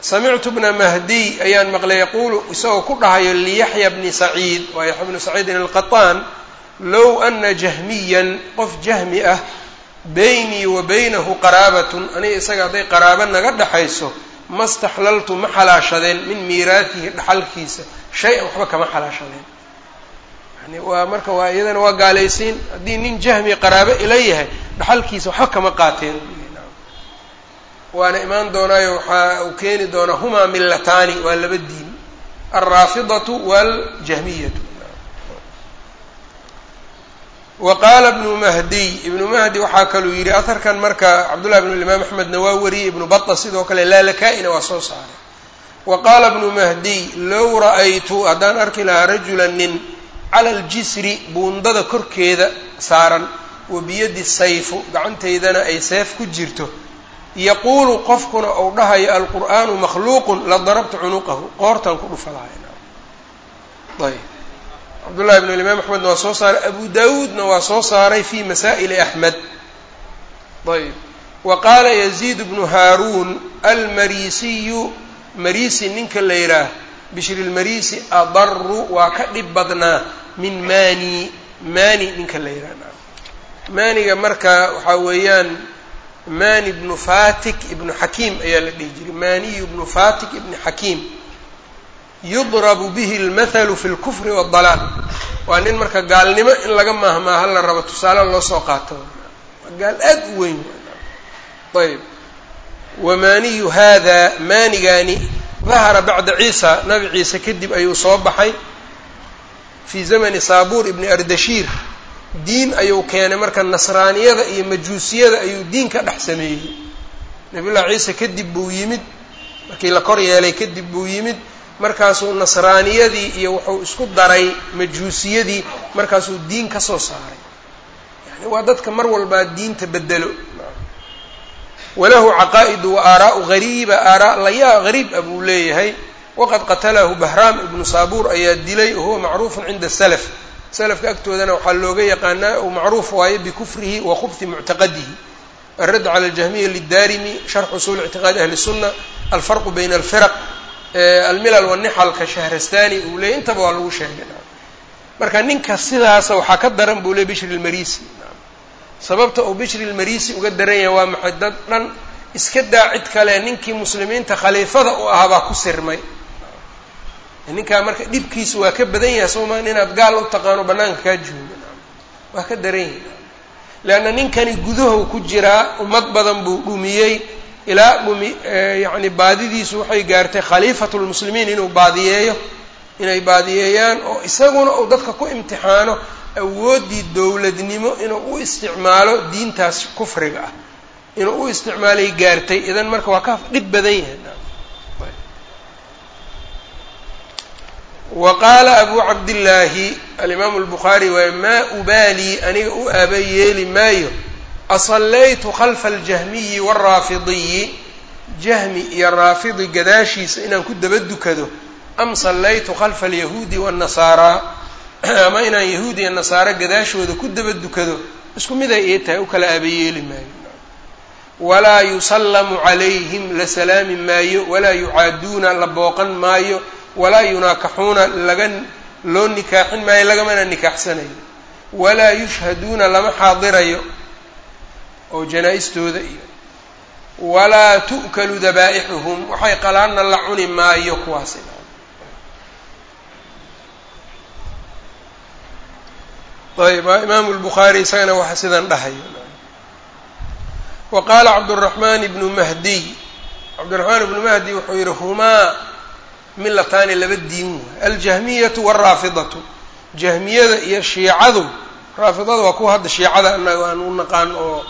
Samictu bna mahdiy ayaan maqlay yaquulu isagoo ku dhahayo liyaxya bni saciid waa yaxya bnu saciidin alqaطaan low ana jahmiyan qof jahmi ah beynii wa baynahu qaraabatun aniga isaga hadday qaraabo naga dhexayso ma staxlaltu ma xalaashadeen min miiraatihi dhaxalkiisa shay-an waxba kama xalaashadeen yani waa marka waa iyadana waa gaalaysiin haddii nin jahmi qaraabo ila yahay dhaxalkiisa waxba kama qaateen waana imaan doonaayo waxaa uu keeni doonaa humaa milataani waa laba diin alraafidatu waljahmiyatu wa qaala ibnu mahdiy ibnu mahdi waxaa kaluu yidhi aharkan marka cabdullahi bn imaam axmedna waa wariyey ibnu bata sidoo kale laalaka-ina waa soo saaray. Wa qaala ibnu mahdiy low ra'aytu haddaan arki lahaa rajula nin cala aljisri buundada korkeeda saaran wa biyadi sayfu gacantaydana ay seef ku jirto yaquulu qofkuna uu dhahayo alqur'aanu makhluuqun la darabtu cunuqahu qoortan ku dhufa lahay ayb cabdullahi bn imaam axmedna waa soo saaray. Abu dawuudna waa soo saaray fi masaa'ili axmed ayb wa qaala yaziid bnu haaruun almarisiyu marisi ninka la yidhaah bishri lmarisi adaru waa ka dhib badnaa min mani mani ninka la yidhaah maniga marka waxaa weeyaan mani bnu fatik ibnu xakiim ayaa la dhihi jiray. Maniyu bnu fatik ibni xakiim yudrabu bihi almathalu fi lkufri waaldalaal waa nin marka gaalnimo in laga maahmaaha la rabo tusaale loo soo qaato. Gaal aad u weyn. Ayb. Wamaniyu hada maanigaani dahara bacda ciisa. Nabi ciise kadib ayuu soo baxay. Fii zamani saabuur ibni ardashiir diin ayuu keenay marka nasraaniyada iyo majuusiyada ayuu diin ka dhex sameeyey. Nabiyullahi ciise kadib buu yimid. Markii la kor yeelay kadib buu yimid markaasuu nasraaniyadii iyo wuxuu isku daray majuusiyadii markaasuu diin ka soo saaray. Yani waa dadka mar walbaa diinta bedelo. Walahu caqaa'idu wa aaraa'u gariiba aaraa layaa gariib a buu leeyahay. Waqad qatalahu bahraam ibnu saabuur ayaa dilay wahuwa macruufun cinda salaf. Salafka agtoodana waxaa looga yaqaanaa u macruuf waayo bikufrihi wa khubhi muctaqadihi. Alradd cala aljahmiya lidarimi sharx usuul ictiqaadi ahli sunna alfarqu bayna alfiraq almilal wanixalka shahrastani uu leeyay intaba waa lagu sheegay. Marka ninka sidaasa waxaa ka daran buu leey bishri lmarisi sababta uu bishri lmarisi uga daran yahay waa maxay dad dhan iska daa cid kale ninkii muslimiinta khaliifada u ahaa baa ku sirmay. Ninkaa marka dhibkiisu waa ka badan yahay soomaan inaad gaal u taqaano banaanka kaa jooga waa ka daran yahay. Leanna ninkani gudahow ku jiraa ummad badan buu dhumiyey ilaa dhumi yacni baadidiisu waxay gaartay khaliifatu lmuslimiin inuu baadiyeeyo inay baadiyeeyaan oo isaguna uu dadka ku imtixaano awooddii dowladnimo inuu u isticmaalo diintaas kufriga ah. Inuu u isticmaalay gaartay idan marka waa ka dhib badan yahay. Wa qaala abu cabdillaahi alimaamu albukhaari waay maa ubaalii aniga u aaba yeeli maayo asallaytu khalfa aljahmiyi waalraafidiyi jahmi iyo raafidi gadaashiisa inaan ku daba dukado am sallaytu khalfa alyahuudi waannasaaraa ama inaan yahuud iyo nasaaro gadaashooda ku daba dukado isku mid ay ii tahay u kala aabayeeli maayo walaa yusallamu calayhim la salaami maayo walaa yucaaduuna la booqan maayo walaa yunaakaxuuna laga loo nikaaxin maayo lagamana nikaaxsanayo walaa yushhaduuna lama xaadirayo oo janaa-istooda iyo walaa tu'kalu dabaa'ixuhum waxay qalaanna la cuni maayo kuwaasi. Ayb imaamu lbukhaari isagana waxa sidan dhahayo wa qaala cabduraxmaan ibnu mahdiy cabdiraxmaan ibnu mahdi wuxuu yihi humaa milataani laba diin waay. Aljahmiyatu waalraafidatu jahmiyada iyo shiicadu raafidada waa kuwa hadda shiicada anaga aan u naqaan oo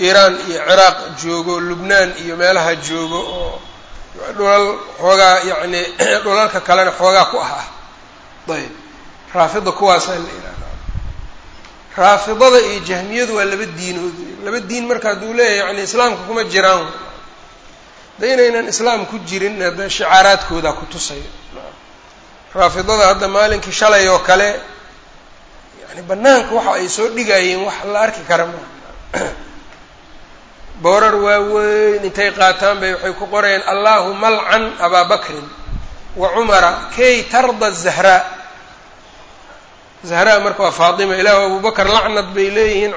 iiraan iyo ciraaq joogo lubnaan iyo meelaha joogo oo dhulal xoogaa yacni (clears throat) dhulalka kalena xoogaa ku ah ah raafida kuwaasaa la ihahda raafidada iyo jahmiyadu waa laba diinood laba diin marka hadduu leeyahay yani islaamka kuma jiraan. Da inaynan islaam ku jirin hadda shicaaraadkooda ku tusayo. Raafidada hadda maalinkii shalay oo kale yani banaanka waxa ay soo dhigayeen wax la arki kara ma (clears throat) boorar waaweyn intay qaataan bay waxay ku qorayeen allahu malcan abaa bakrin wa cumara kay tarda zahraa zahraa marka waa faatima ilaahu abubakar lacnad bay leeyihiin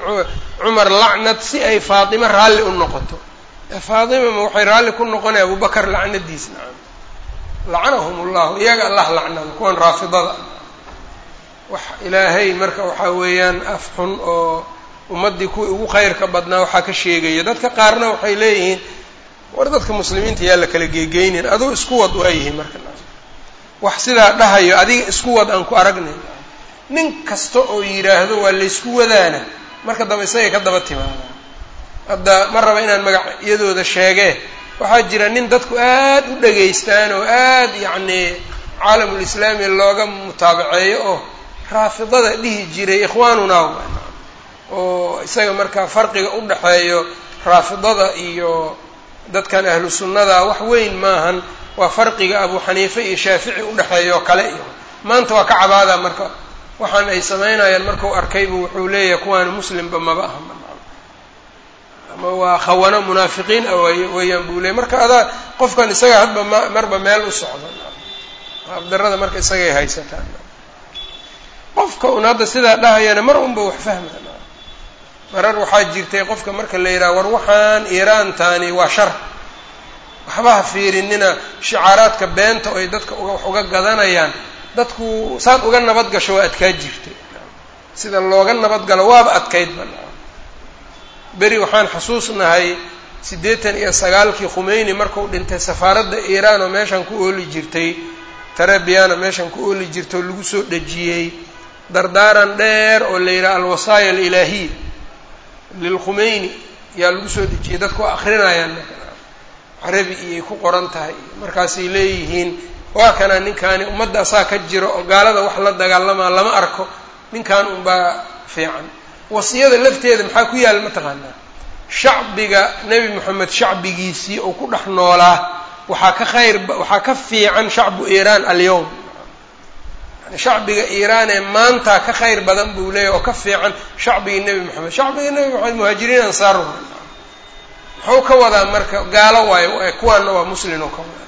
cumar lacnad si ay faatima raalli u noqoto. Faatima ma waxay raalli ku noqonaya abubakar lacnadiis nacam lacanahum ullahu iyaga allah lacnado kuwan raafidada. Wax ilaahay marka waxaa weeyaan af xun oo ummaddii kuwii ugu khayrka badnaa waxaa ka sheegaya dadka qaarna waxay leeyihiin war dadka muslimiinta yaa la kala geegeynin aduu isku wad waayihi marka. Wax sidaa dhahayo adiga isku wad aan ku aragnay nin kasta oo yidhaahdo waa laysku wadaana marka dambe isagay ka daba timaadaan hadda ma raba inaan magacyadooda sheegee? Waxaa jira nin dadku aad u dhegaystaan oo aad yacni caalamulislaami looga mutaabaceeyo oo raafidada dhihi jiray ikhwaanunaa oo isaga markaa farqiga u dhexeeyo raafidada iyo dadkan ahlu sunnada wax weyn maahan waa farqiga abu xaniife iyo shaafici udhexeeya oo kale iyo maanta waa ka cabaadaa marka. Waxaan ay samaynayaan markau arkaybu wuxuu leeyahay kuwaani muslimba maba aha. Ama waa khawano munaafiqiin a weeyaan buu leeyay marka adaa qofkan isaga hadba ma marba meel u socda abdarada marka isagay haysataan. Qofka un hadda sidaa dhahayana mar unba wax fahma marar waxaa jirtay qofka marka la yidhaha war waxaan iiraantaani waa shar. Waxba ha fiirinina shicaaraadka beenta ay dadka wax uga gadanayaan. Dadku saad uga nabad gasho waa adkaa jirtay. Sida looga nabadgalo waaba adkaydba beri waxaan xasuusnahay siddeetan iyo sagaalkii khumeyni markuu dhintay safaaradda iiraan oo meeshan ku ooli jirtay tarabiana meeshan ku ooli jirtay oo lagu soo dhejiyey. Dardaaran dheer oo la yidhaha alwasaaya alilaahiya lilkhumeyni yaa lagu soo dejiyey dadku waa akrinayaan carabi iyay ku qoran tahay markaasay leeyihiin waa kana ninkaani ummadda asaa ka jiro oo gaalada wax la dagaalamaa lama arko. Ninkan unbaa fiican. Wasiyada lafteeda maxaa ku yaalla mataqaanaa shacbiga nebi moxamed shacbigiisii oo ku dhex noolaa waxaa ka khayr waxaa ka fiican shacbu iiraan alyowm shacbiga iiraan ee maanta ka khayr badan buu leeyahy oo ka fiican shacbigii nebi moxamed shacbigii nebi moxamed muhaajiriin ansaar. Muxuu ka wadaa marka gaalo waayo kuwaana waa muslin oo ka wada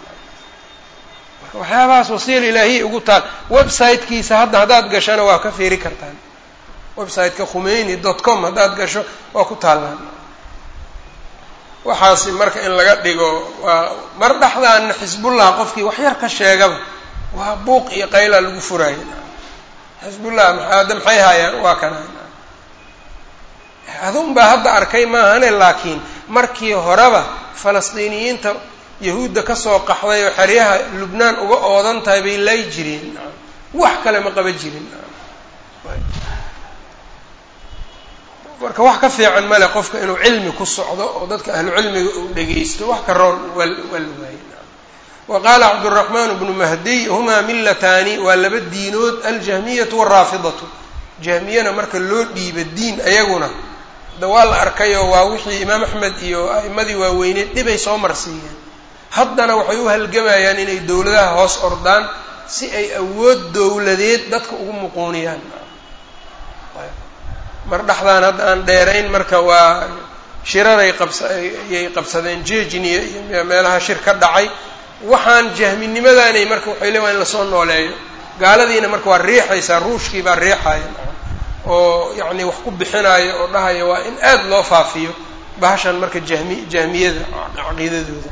marka waxyaabahaas wasiila ilaahiya ugu taal websitekiisa hadda haddaad gashana waa ka fiiri kartaan. Websiteka khumeyni dot com haddaad gasho waa ku taallaan. Waxaasi marka in laga dhigo waa mar dhexdaana xisbullah qofkii wax yar ka sheegaba waa buuq iyo qaylaa lagu furaayo. Xisbullah hadda maxay haayaan waa kana adun baa hadda arkay maahane laakiin markii horeba falastiiniyiinta yahuudda ka soo qaxday oo xeryaha lubnaan uga oodan tahay bay lay jireen. Wax kale ma qaban jirin. Marka wax ka fiican male qofka inuu cilmi ku socdo oo dadka ahlu cilmiga uu dhegaysto wax ka roon waa waa la wa qaala cabduraxmaan bnu mahdiy humaa milataani waa laba diinood aljahmiyatu waraafidatu jahmiyana marka loo dhiiba diin ayaguna da waa la arkayoo waa wixii imaam axmed iyo a'imadii waaweyneed dhibay soo marsiiyeen haddana waxay u halgamayaan inay dowladaha hoos ordaan si ay awood dowladeed dadka ugu muquuniyaan mar dhexdaan hadda aan dheerayn marka waa shiraray qabsayay qabsadeen jejniya iyo meelaha shir ka dhacay waxaan jahminimadaanay marka waxay le waa in la soo nooleeyo. Gaaladiina marka waa riixaysaa ruushkii baa riixaya. Oo yacni wax ku bixinaayo oo dhahaya waa in aada loo faafiyo bahashan marka jahmi jahmiyada caqiidadooda.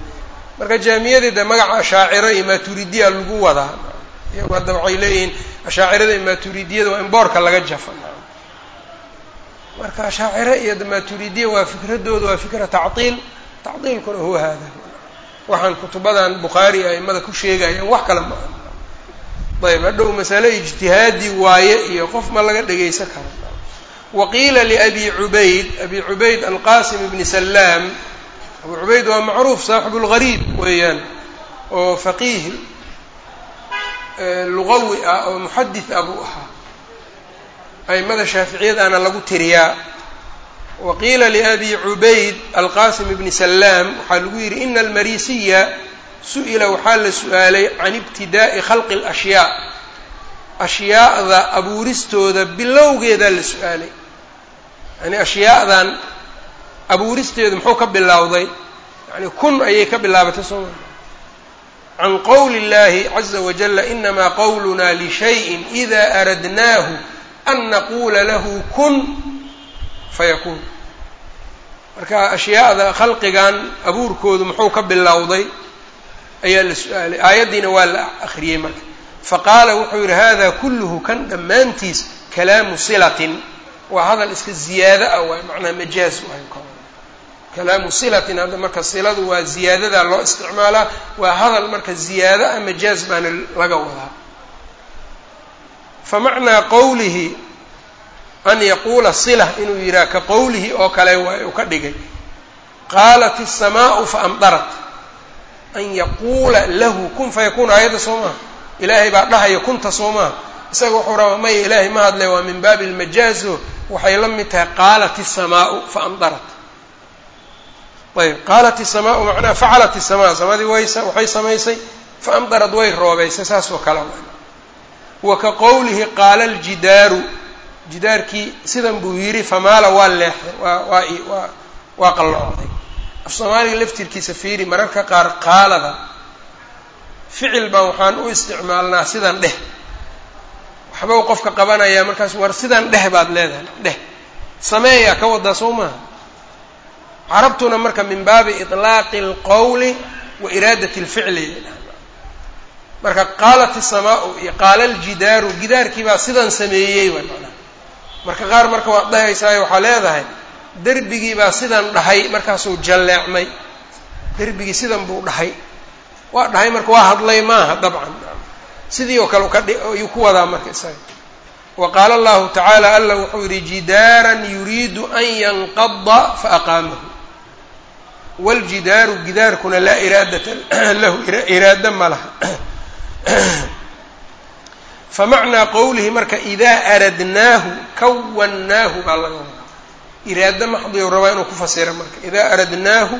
Marka jahmiyadii de magaca ashaaciro iyo maturidiya lagu wadaa iyagu hadda waxay leeyihiin ashaacirada iyo maturidiyada waa in boorka laga jafa. Marka ashaaciro iyo maturidiya waa fikradooda waa fikra tactiil tactiilkuna huwa hada waxaan kutubadan bukhaari aimada ku sheegayaan wax kale ma ayb hadhow masale ijtihaadi waaye iyo qof ma laga dhegaysan karo. Waqiila liabi cubayd abi cubayd alqasim bni salaam abu cubayd waa macruuf saaxibu lgariib weeyaan oo faqiih lugawi ah oo muxadith ah buu ahaa. Aimada shaaficiyadaana lagu tiriyaa waqiila liabi cubayd alqasim bni salaam waxaa lagu yidhi ina almarisiya su'ila waxaa la su'aalay can ibtidaa'i khalqi alashyaa. Ashyaa'da abuuristooda bilowgeedaa la su'aalay. Yani ashyaadan abuuristeedu muxuu ka bilowday? Yani kun ayay ka bilaabatay sooma can qowli اllahi caza wajala inamaa qowluna lishayin ida aradnaahu an naquula lahu kun fayakuun marka ashyaada khalqigan abuurkoodu muxuu ka bilowday? Ayaa la su'aalay aayaddiina waa la akriyey marka. Faqaala wuxuu yidhi hada kulluhu kan dhammaantiis kalaamu silatin. Waa hadal iska ziyaado ah waay macnaa majaaz waay kalaamu silatin hadda marka siladu waa ziyaadadaa loo isticmaalaa waa hadal marka ziyaado ah majaaz baana laga wadaa. Fa macnaa qowlihi an yaquula sila inuu yidhaha ka qowlihi oo kale waay uu ka dhigay qaalat الsamaau faamdarat an yaquula lahu kun fayakuun aayadda soo maha ilaahay baa dhahaya kunta soo maha isaga wuxuu rabaa maya ilaahay ma hadle waa min baabi lmajaazo waxay la mid tahay qaalat الsamaau faamdarat ayb qaalat الsamaau macnaha facalat الsamaa samadii way waxay samaysay faamdarad way roobeysay saas oo kale wa ka qowlihi qaala اljidaaru jidaarkii sidan buu yidhi famaala waa leexday waa waa waa waa qalloocday af soomaaliga laftirkiisa fiiri mararka qaar qaalada ficil baan waxaan u isticmaalnaa sidan dheh waxbau qofka qabanayaa markaas war sidan dheh baad leedahay dheh sameeyaa ka wadaa soo maaha carabtuna marka min baabi iطlaaqi اlqowli wa iraadati اlficli marka qaalat الsamaau iyo qaala اljidaaru gidaarkii baa sidan sameeyey way macnaha marka qaar marka waad dhahaysaayo waxaa leedahay derbigii baa sidan dhahay markaasuu jalleecmay. Derbigii sidan buu dhahay. Waa dhahay marka waa hadlay maaha dabcan. Sidii oo kale ayuu ku wadaa marka isaga. Wa qaala allahu tacaala alla wuxuu yidhi jidaaran yuriidu an yanqada faaqaamahu waljidaaru gidaarkuna laa iraadata (clears throat) lahu iraada ma laha (clears throat) famacnaa qowlihi marka idaa aradnaahu kawannaahu baa laga wadaa. Iraado maxdiyu rabaa inuu ku fasiro marka idaa aradnaahu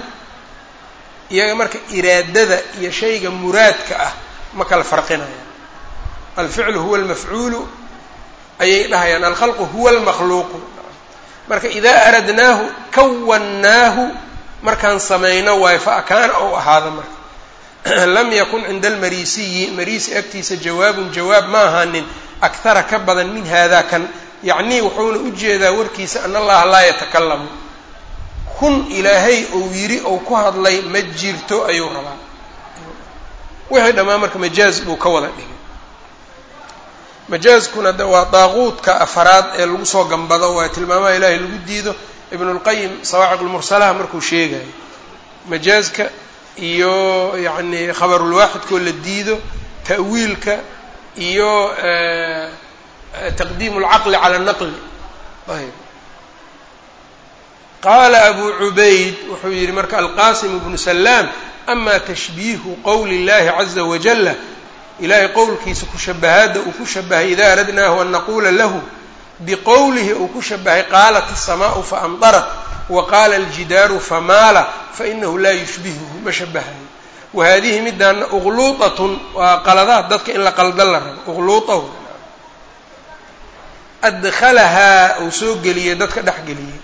iyaga marka iraadada iyo shayga muraadka ah ma kala farqinaya alficlu huwa almafcuulu ayay dhahayaan. Alkhalqu huwa almakhluuqu. Marka idaa aradnaahu kawannaahu markaan samayno waayo fa akaana ou ahaada marka (clears throat) lam yakun cinda almarisiyi marisi agtiisa jawaabun jawaab ma ahaanin akhara ka badan min hada kan. Yacnii wuxuuna u jeedaa warkiisa an allaha laa yatakalamu kun ilaahay ou yidhi ou ku hadlay ma jirto ayuu rabaa. Wixii dhammaan marka majaaz buu ka wada dhigay. Majaazkuna de waa daaquudka afaraad ee lagu soo gambado waa tilmaamaha ilaahay lagu diido. Ibnu lqayim sawaaciq lmursalaha markuu sheegayo majaazka iyo yacni khabarulwaaxidkoo la diido ta'wiilka iyo taqdiimu lcaqli cala naqli ayb qaala abu cubayd wuxuu yidhi marka alqasim bnu salaam amaa tashbiihu qowli اllahi caza wajala ilaahay qowlkiisa ku shabahaadda uu ku shabahay idaa aradnaahu an naquula lahu biqowlihi uu ku shabahay qaalat الsamaau faamdarat wa qaala aljidaaru famaala fainahu laa yushbihuhu ma shabahayo. Wahaadihi midaana uqluutatun waa qaladaha dadka in la qaldan la rabo uqluutahu adkhalahaa uu soo geliyey dadka dhex geliyey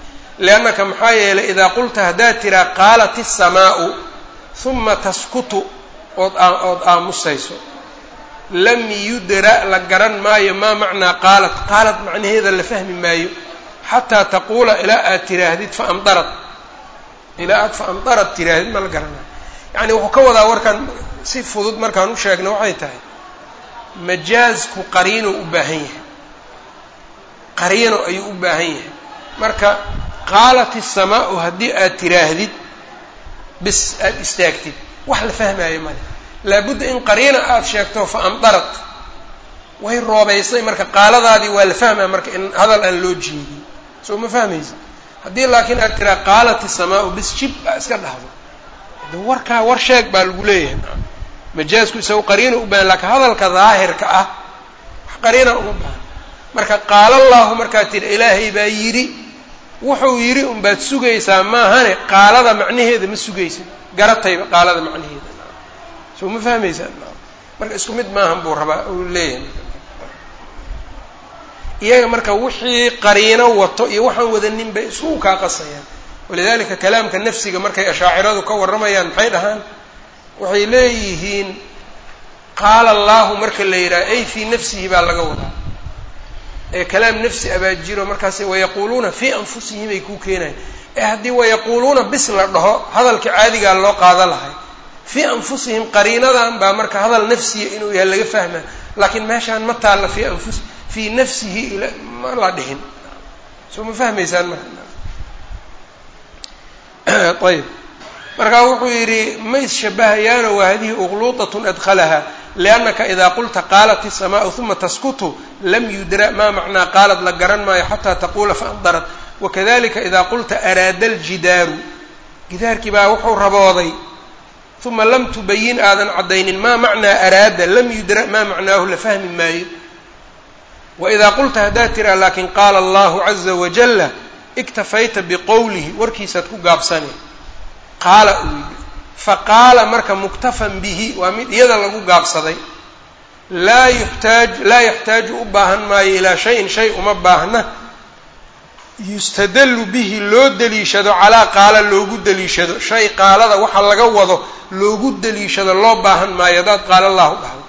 liannaka maxaa yeelay idaa qulta haddaad tiraa qaalat isamaau huma taskutu ood ood aamusayso. Lam yudra la garan maayo maa macnaa qaalat? Qaalat macnaheeda la fahmi maayo xataa taquula ilaa aad tiraahdid faamdarad ilaa aad faamdarad tiraahdid ma la garanayo yacni wuxuu ka wadaa warkan si fudud markaan u sheegna waxay tahay majaazku qariino u baahan yahay qariino ayuu u baahan yahay marka qaalat isamaau haddii aad tiraahdid bis aada istaagtid wax la fahmaayo male laabudda in qariina aada sheegto fa amdarat way roobeysay marka qaaladaadii waa la fahmaya marka in hadal aan loo jeedin soo ma fahmaysa. Haddii laakiin aad tiraa qaalat isamaau bis jib aa iska dhahdo. De warkaa war sheeg baa lagu leeyahay. Majaasku isaga qariina u baahan lakiin hadalka daahirka ah wax qariina uma baahan marka qaala allahu markaad tiri ilaahay baa yidhi. Wuxuu yidhi unbaad sugaysaa maahane qaalada macnaheeda ma sugaysid. Garatayba qaalada macnaheeda. Soo ma fahmaysaa marka isku mid maahan buu rabaa uu leeyahay iyaga marka wixii qariino wato iyo waxaan wadanin bay isugu kaa qasayaan. Walidalika kalaamka nafsiga markay ashaaciradu ka warramayaan maxay dhahaan? Waxay leeyihiin qaala allahu marka la yidhaha ay fii nafsihi baa laga wadaa. Ee kalaam nafsi abaa jiro markaas wayaquuluuna fii anfusihim ay kuu keenayan. Ee haddii wayaquuluuna bis la dhaho hadalka caadigaa loo qaada lahay fii anfusihim qariinadan baa marka hadal nafsiya inuu yahay laga fahma laakiin meeshaan ma taalla fii anfus fii nafsihi ma la dhihin soo ma fahmaysaan marka ayb markaa wuxuu yidhi ma isshabahayaano wa hadihi uqluuطaة adkalaha liannaka idaa qulta qaalat الsamaau uma taskutu lam yudra maa macnaa qaalad la garan maayo xataa taquula faamdarat wakadalika idaa qulta araada اljidaaru gidaarkii baa wuxuu rabooday uma lam tubayin aadan caddaynin maa macnaa araada lam yudra maa macnaahu la fahmi maayo waidaa qulta haddaad tiraa laakin qaala allahu caza wajala iktafayta biqowlihi warkiisaad ku gaabsane qaala uu yidhi faqaala marka muktafan bihi waa mid iyada lagu gaabsaday laa yuxtaaj laa yaxtaaju u baahan maayo ilaa shayin shay uma baahna yustadallu bihi loo deliishado calaa qaala loogu deliishado shay qaalada waxa laga wado loogu deliishado loo baahan maayo haddaad qaala allahu dhahdo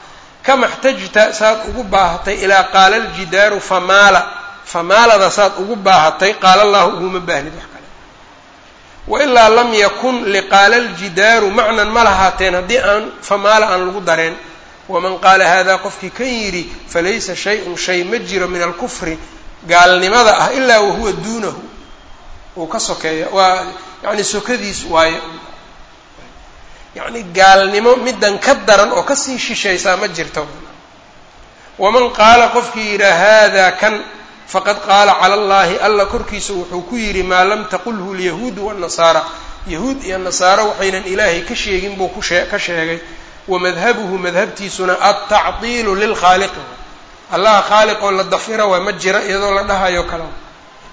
kama xtajta saad ugu baahatay ilaa qaala aljidaaru famaala. Famaalada saad ugu baahatay qaala allahu uguma baahnid wax kale. Wailaa lam yakun liqaala aljidaaru macnan ma lahaateen haddii aan famaala aan lagu dareen. Waman qaala hada qofkii kan yidhi falaysa shay-un shay ma jiro min alkufri gaalnimada ah ilaa wahuwa duunahu. Uu ka sokeeya waa yani sokadiis waayo yacni gaalnimo middan ka daran oo ka sii shishaysaa ma jirto. Waman qaala qofkii yidhaa hada kan faqad qaala cala allahi alla korkiisa wuxuu ku yidhi maa lam taqulhu lyahuudu wanasaara yahuud iyo nasaaro waxaynan ilaahay ka sheegin buu kushee ka sheegay. Wamadhabuhu madhabtiisuna altacdiilu lilkhaaliqi allaha khaaliqoo la dafira waa ma jira iyadoo la dhahayo kale.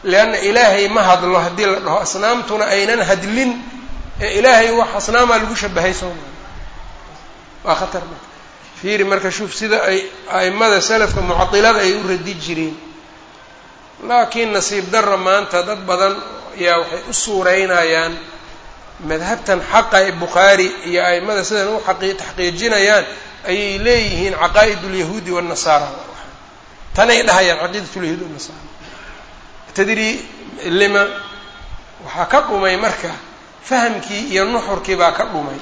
Lianna ilaahay ma hadlo haddii la dhaho asnaamtuna aynan hadlin ee ilaahay wax asnaamaa lagu shabahay sooma waa khatar marka. Fiiri marka shuuf sida ay a'imada salafka mucadilada ay u radi jireen. Laakiin nasiib darra maanta dad badan ayaa waxay u suureynayaan madhabtan xaqa ee bukhaari iyo a'imada sidan u taxqiijinayaan ayay leeyihiin caqaa'id lyahuudi wاnasaara tanay dhahayaan caqiidat lyahuudi wanasaara tadri lima waxaa ka dhumay marka fahamkii iyo nuxurkii baa ka dhumay.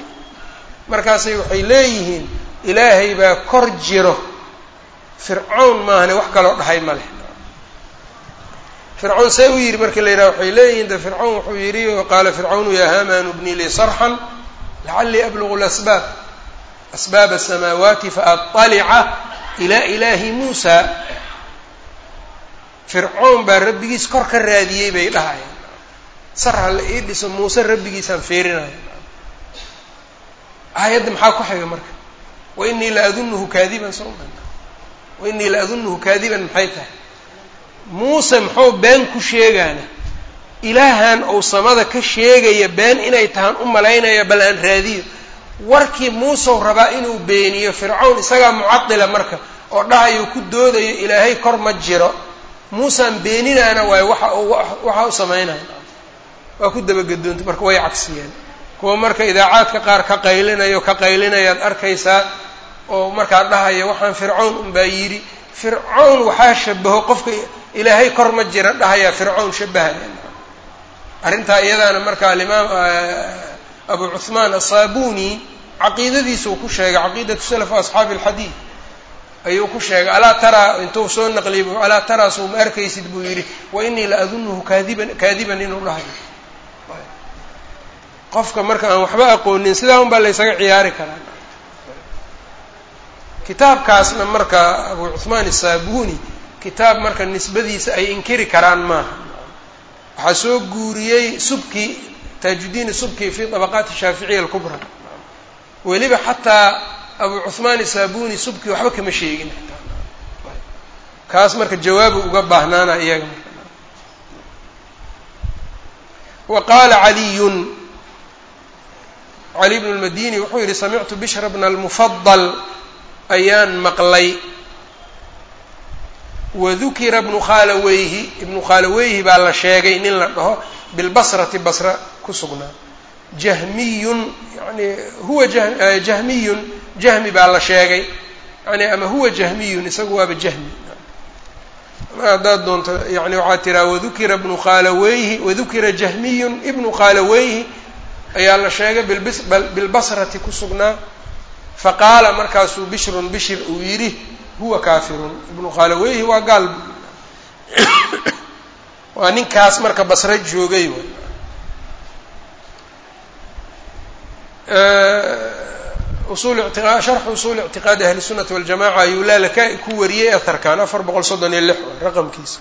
Markaasay waxay leeyihiin ilaahay baa kor jiro. Fircawn maahane wax kaloo dhahay ma leh. Fircawn see u yidhi marka la yidhaha waxay leeyihiin de fircawn wuxuu yidhi qaala fircawnu yaa haamaanu bni lii sarxan lacalii ablugu lasbaab asbaab asamaawaati faatalica ilaa ilaahi muusa. Fircown baa rabbigiis kor ka raadiyey bay dhahayaan sar ha la ii dhiso muuse rabbigiisaan fiirinaya aayadda maxaa ku xiga marka? Wa inii la adunuhu kaadiban soo wa inii la adunuhu kaadiban maxay tahay? Muuse muxuu been ku sheegaana ilaahan ou samada ka sheegaya been inay tahaan u malaynaya bal aan raadiyo. Warkii muusew rabaa inuu beeniyo fircawn isagaa mucadila marka oo dhahayo ku doodayo ilaahay kor ma jiro. Muusaan beeninaana waayo waxa uu waxa u samaynaya waa ku dabagadoontay marka way cagsiyeen kuwa marka idaacaadka qaar ka qaylinayo ka qaylinayaad arkaysaa oo markaa dhahaya waxaan fircawn unbaa yidhi. Fircawn waxaa shabaho qofka ilaahay kor ma jira dhahayaa fircawn shabahaya arrintaa iyadaana marka alimaam abu cuhmaan asaabuni caqiidadiisuu ku sheegay caqiidatu salaf asxaabi alxadiid. Ayuu ku sheegay alaa taraa intuu soo naqliyay alaa taraa soo ma arkaysid? buu yidhi. Wa inii la adunuhu kaadiban kaadiban inuu dhahayo qofka marka aan waxba aqoonin sidaa un baa laysaga ciyaari karaa. Kitaabkaasna marka abu cuhmaan asaabuni kitaab marka nisbadiisa ay inkiri karaan maaha. Waxaa soo guuriyey subki taajuddiin subki fi طabaqaati shaaficiya alkubra. Weliba xataa abu cuhmaan isaabuni subki waxba kama sheegin. Kaas marka jawaabu uga baahnaana iyaga. Wa qaala caliyun cali bnu lmadini wuxuu yihi samictu bishra bna almufadal ayaan maqlay. Wadukira bnu khaalaweyhi ibnu khaalaweyhi baa la sheegay nin la dhaho bilbasrati basra ku sugnaa jahmiyun yani huwa jahmiyun jahmi baa la sheegay. Yani ama huwa jahmiyun isagu waaba jahmi. Haddaad doonto yani waxaa tiraa wadukira bnu khaalaweyhi wadukira jahmiyun ibnu khaalaweyhi ayaa la sheegay bilbasrati ku sugnaa faqaala markaasuu bishrun bishir uu yidhi huwa kaafirun. Ibnu khaalaweyhi waa gaal. (coughs) Waa ninkaas marka basre joogay usul itiqa sharxu usuuli ictiqaadi ahli sunati waljamaca ayuu laalaka ku wariyey aharkan afar boqol soddon iyo lix raqamkiisa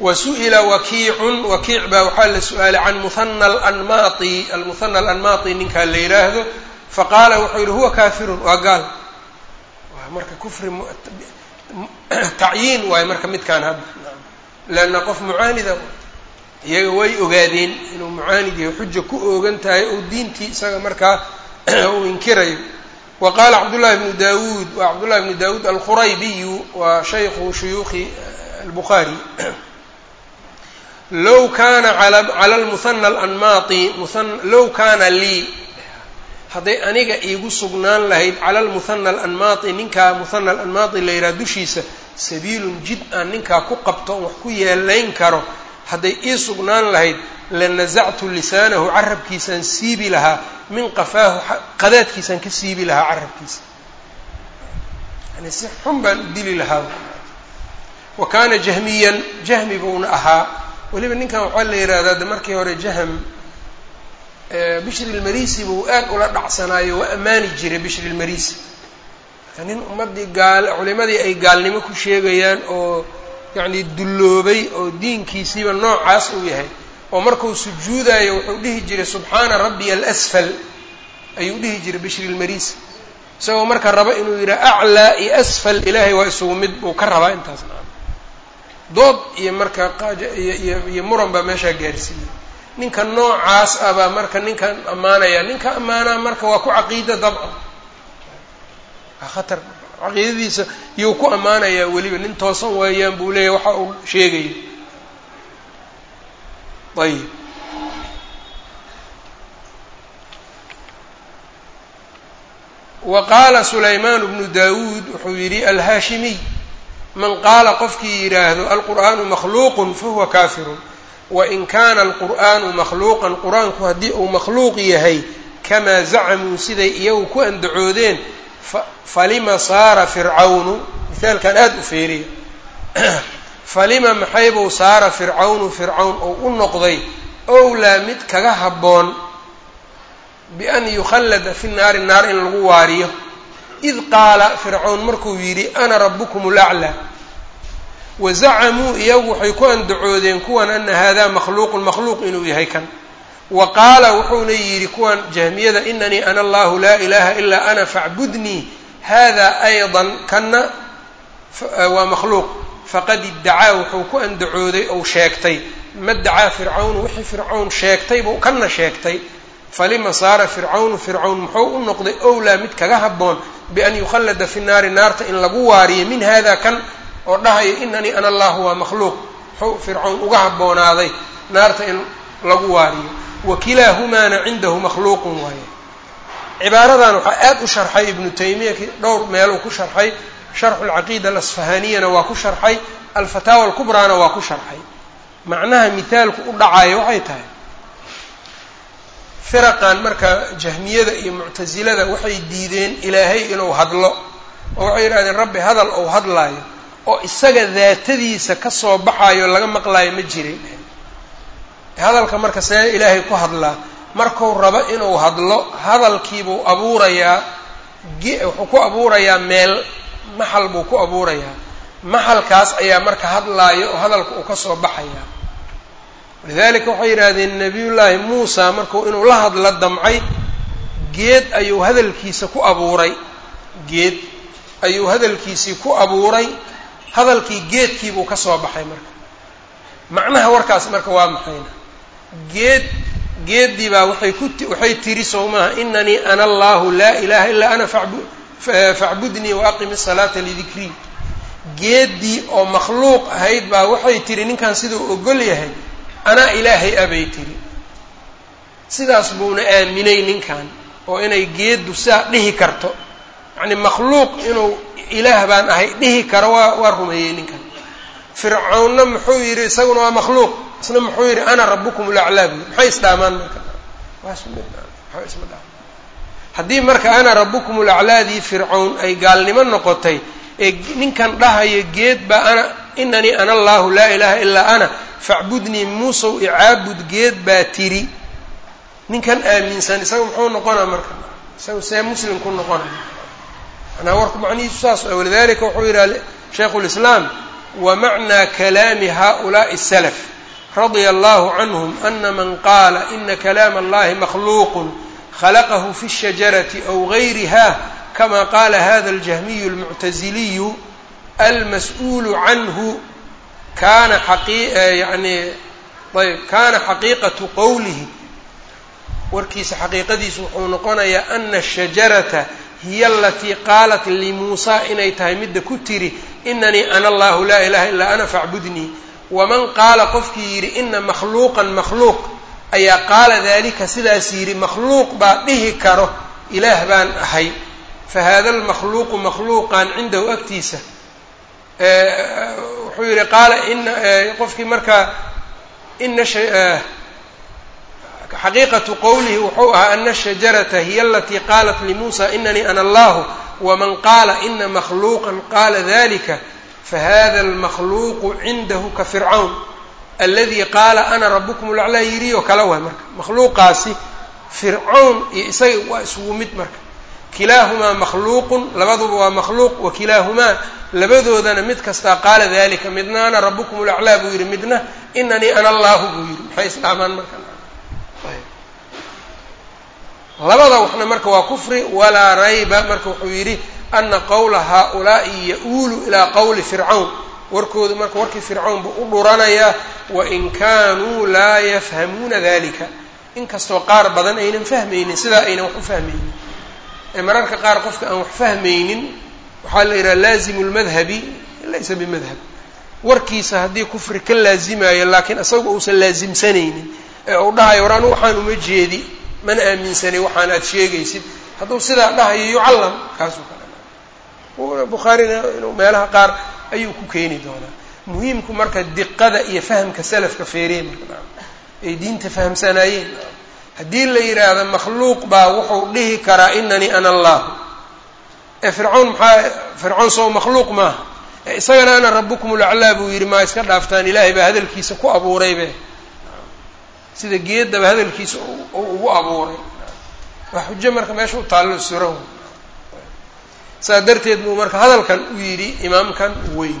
wa su'ila wakiicun wakiic baa waxaa la su'aalay can muhana alanmaati almuhana alanmaati ninkaa la yidhaahdo faqaala wuxuu yihi huwa kaafirun waa gaal marka kufri tacyiin waayo marka midkaan hadda leanna qof mucaanida iyaga way ogaadeen inuu mucaanid yahay xuja ku oogan tahay oo diintii isaga markaa uu inkirayo wa qaala cabdullahi bnu dawuud waa cabdullahi bnu dawuud alkhuraybiyu waa shaykhu shuyuukhi albukhaari low kaana cala lmuhana alanmaati low kaana lii hadday aniga iigu sugnaan lahayd cala lmuhana alanmaati ninkaa muhana alanmaati la yidhaha dushiisa sabiilun jid aan ninkaa ku qabto wax ku yeelayn karo hadday ii sugnaan lahayd lanasactu lisaanahu carabkiisaan siibi lahaa min qafaahu qadaadkiisaan ka siibi lahaa carabkiisa yani si xun baan u dili lahaa wa kaana jahmiyan jahmi buuna ahaa weliba ninkan waxaa la yidhahdaa de markii hore jahm bishri lmarisi buu aad ula dhacsanaayo waa ammaani jiray bishri lmarisi marka nin ummaddii gaal culimadii ay gaalnimo ku sheegayaan oo yacni dulloobay oo diinkiisiiba noocaas uu yahay oo markuu sujuudayo wuxuu dhihi jiray subxaana rabbiya alasfal ayuu dhihi jiray bishri lmarisi isagoo marka raba inuu yidhaha aclaa iyo asfal ilaahay waa isugu mid buu ka rabaa intaas dood iyo marka qaaja iyo muran baa meeshaa gaarsiiyey ninka noocaas ah baa marka ninkan ammaanaya ninka ammaanaa marka waa ku caqiida dabcan waa khatar. Caqiidadiisa yuu ku ammaanayaa weliba. Nin toosan waayaan buu leeyahy waxa uu sheegayo ayib. Wa qaala sulaymaan bnu daawuud wuxuu yidhi alhaashimiy man qaala qofkii yidhaahdo alqur'aanu makhluuqun fahuwa kaafirun. Wain kaana alqur'aanu makhluuqan qur'aanku haddii uu makhluuq yahay kamaa zacamuu siday iyagu ku andacoodeen falima saara fircawnu? Mithaalkan aada u feeriya (clears throat) falima maxaybuu saara fircawnu? Fircawn ou u noqday owlaa mid kaga habboon bian yukhallada fi naari naar in lagu waariyo id qaala fircawn markuu yidhi ana rabukum laclaa wa zacamuu iyagu waxay ku andacoodeen kuwan ana haadaa makhluuqun makhluuq inuu yahay kan wa qaala wuxuuna yidhi kuwan jahmiyada inanii ana allahu laa ilaha ilaa ana facbudnii hada ayضa kana waa makhluuq faqad iddacaa wuxuu ku andacooday ou sheegtay ma dacaa fircawnu wixii fircawn sheegtay buu kana sheegtay falima saara fircawnu fircawn muxuu u noqday owlaa mid kaga habboon bian yukhallada fi naari naarta in lagu waariyo min hada kan oo dhahayo inanii ana allahu waa makhluuq muxuu fircawn uga habboonaaday naarta in lagu waariyo wa kilaahumaana cindahu makhluuqun waaye cibaaradan waxaa aad u sharxay ibnu taymiya dhowr meeluu ku sharxay sharxu lcaqiida alasfahaniyana waa ku sharxay alfataawa alkubraana waa ku sharxay macnaha mithaalku u dhacayo waxay tahay firaqan marka jahmiyada iyo muctasilada waxay diideen ilaahay inuu hadlo. Oo waxay yidhahdeen rabbi hadal ou hadlaayo oo isaga daatadiisa ka soo baxaayo laga maqlaayo ma jirin. Hadalka marka see ilaahay ku hadlaa marku rabo inuu hadlo hadalkiibuu abuurayaa wuxuu ku abuurayaa meel maxal buu ku abuurayaa. Maxalkaas ayaa marka hadlaayo oo hadalka uu ka soo baxaya walidalika waxay yidhaahdeen nabiyullaahi muusa markuu inuu la hadlo damcay geed ayuu hadalkiisa ku abuuray. Geed ayuu hadalkiisii ku abuuray. Hadalkii geedkiibuu ka soo baxay marka. Macnaha warkaas marka waa maxayna geed geeddii baa waxay ku waxay tiri sow maaha inanii ana allahu laa ilaha illaa ana facbudnii waaqimi salaata lidikrii. Geeddii oo makhluuq ahayd baa waxay tiri ninkan siduu ogol yahay anaa ilaahay abay tiri. Sidaas buuna aaminay ninkan oo inay geeddu sidaa dhihi karto. Yacni makhluuq inuu ilaah baan ahay dhihi karo waa waa rumeeyey ninkan. Fircawnna muxuu yidhi isaguna waa makhluuq. Isna muxuu yidhi ana rabukum laclaa buyi maxay isdhaamaan marka haddii marka ana rabukum laclaadii fircawn ay gaalnimo noqotay ee ninkan dhahaya geed baa ana inanii ana allaahu laa ilaaha ilaa ana facbudnii muusow icaabud geed baa tiri. Ninkan aaminsan isaga muxuu noqonaa marka? Isaga see muslim ku noqona manaa warku macnihiisu saas walidalika wuxuu yidhaha shaykhu lislaam wa macnaa kalaami haa'ulaa'i salaf radia allahu canhum ana man qaala ina kalaama allahi makhluuqun khalaqahu fi shajarati aw gayriha kama qaala hada aljahmiyu almuctasiliyu almas-uulu canhu kana yani ayb kana xaqiiqatu qowlihi warkiisa xaqiiqadiisu wuxuu noqonayaa ana الshajarata hiya alatii qaalat limuusa inay tahay midda ku tiri inanii ana allahu laa ilaha ilaa ana facbudnii waman qaala qofkii yidhi ina makhluuqan makhluuq ayaa qaala dalika sidaas yidhi makhluuq baa dhihi karo ilaah baan ahay fahada almakhluuqu makhluuqan cindahu agtiisa wuxuu yihi qaala ina qofkii markaa ina xaqiiqatu qowlihi wuxuu ahaa ana shajarata hiya alatii qaalat limuusa inanii ana allahu waman qaala ina makhluuqan qaala dalika fahada almakhluuqu cindahu ka fircawn aladii qaala ana rabukum laclaa yidhi oo kale waay marka makhluuqaasi fircawn iyo isaga waa isugu mid marka kilaahumaa makhluuqun labaduba waa makhluuq wa kilaahumaa labadoodana mid kastaa qaala dalika midna ana rabukum laclaa buu yidhi midna inanii ana allahu buu yidhi. Maxay islaamaan marka? Labada waxna marka waa kufri walaa rayba marka wuxuu yidhi ana qowla haaulaa'i ya-uulu ilaa qowli fircawn warkoodu marka warkii fircawn buu u dhuranayaa wain kaanuu laa yafhamuuna dalika inkastoo qaar badan aynan fahmaynin sidaa aynan wax u fahmaynin ee mararka qaar qofka aan wax fahmaynin waxaa la yidhaha laazimu lmadhabi laysa bimadhab. Warkiisa haddii kufri ka laazimayo laakiin isaga uusan laasimsanaynin ee uu dhahayo war anu waxaan uma jeedi mana aaminsanay waxaan aada sheegaysid. Hadduu sidaa dhahayo yucallam kaasuu ka dhanaa bukhaarina inuu meelaha qaar ayuu ku keeni doonaa. Muhiimku marka diqada iyo fahamka salafka feeree marka ay diinta fahamsanaayeen haddii la yidhaahdo makhluuq baa wuxuu dhihi karaa inanii ana allahu ee fircawn maxaa fircawn soo makhluuq maaha? Ee isagana ana rabukum laclaa buu yidhi maa iska dhaaftaan ilaahay baa hadalkiisa ku abuuraybe sida geedaba hadalkiisa ugu abuuray. Waa xujo marka meesha u taallo suran saa darteed buu marka hadalkan u yidhi imaamkan weyn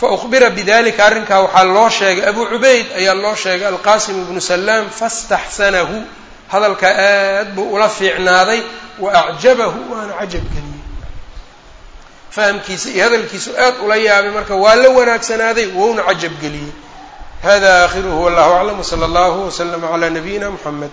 fa ukhbira bidalika arrinkaa waxaa loo sheegay abu cubayd ayaa loo sheegay alqasim ibnu salaam fastaxsanahu hadalkaa aad buu ula fiicnaaday wa acjabahu waana cajab geliyey fahamkiisa iyo hadalkiisu aad ula yaabay marka waa la wanaagsanaaday wouna cajab geliyey hada aakhiruhu wallahu aclam wsala allahu waslama calaa nabiyina muxamed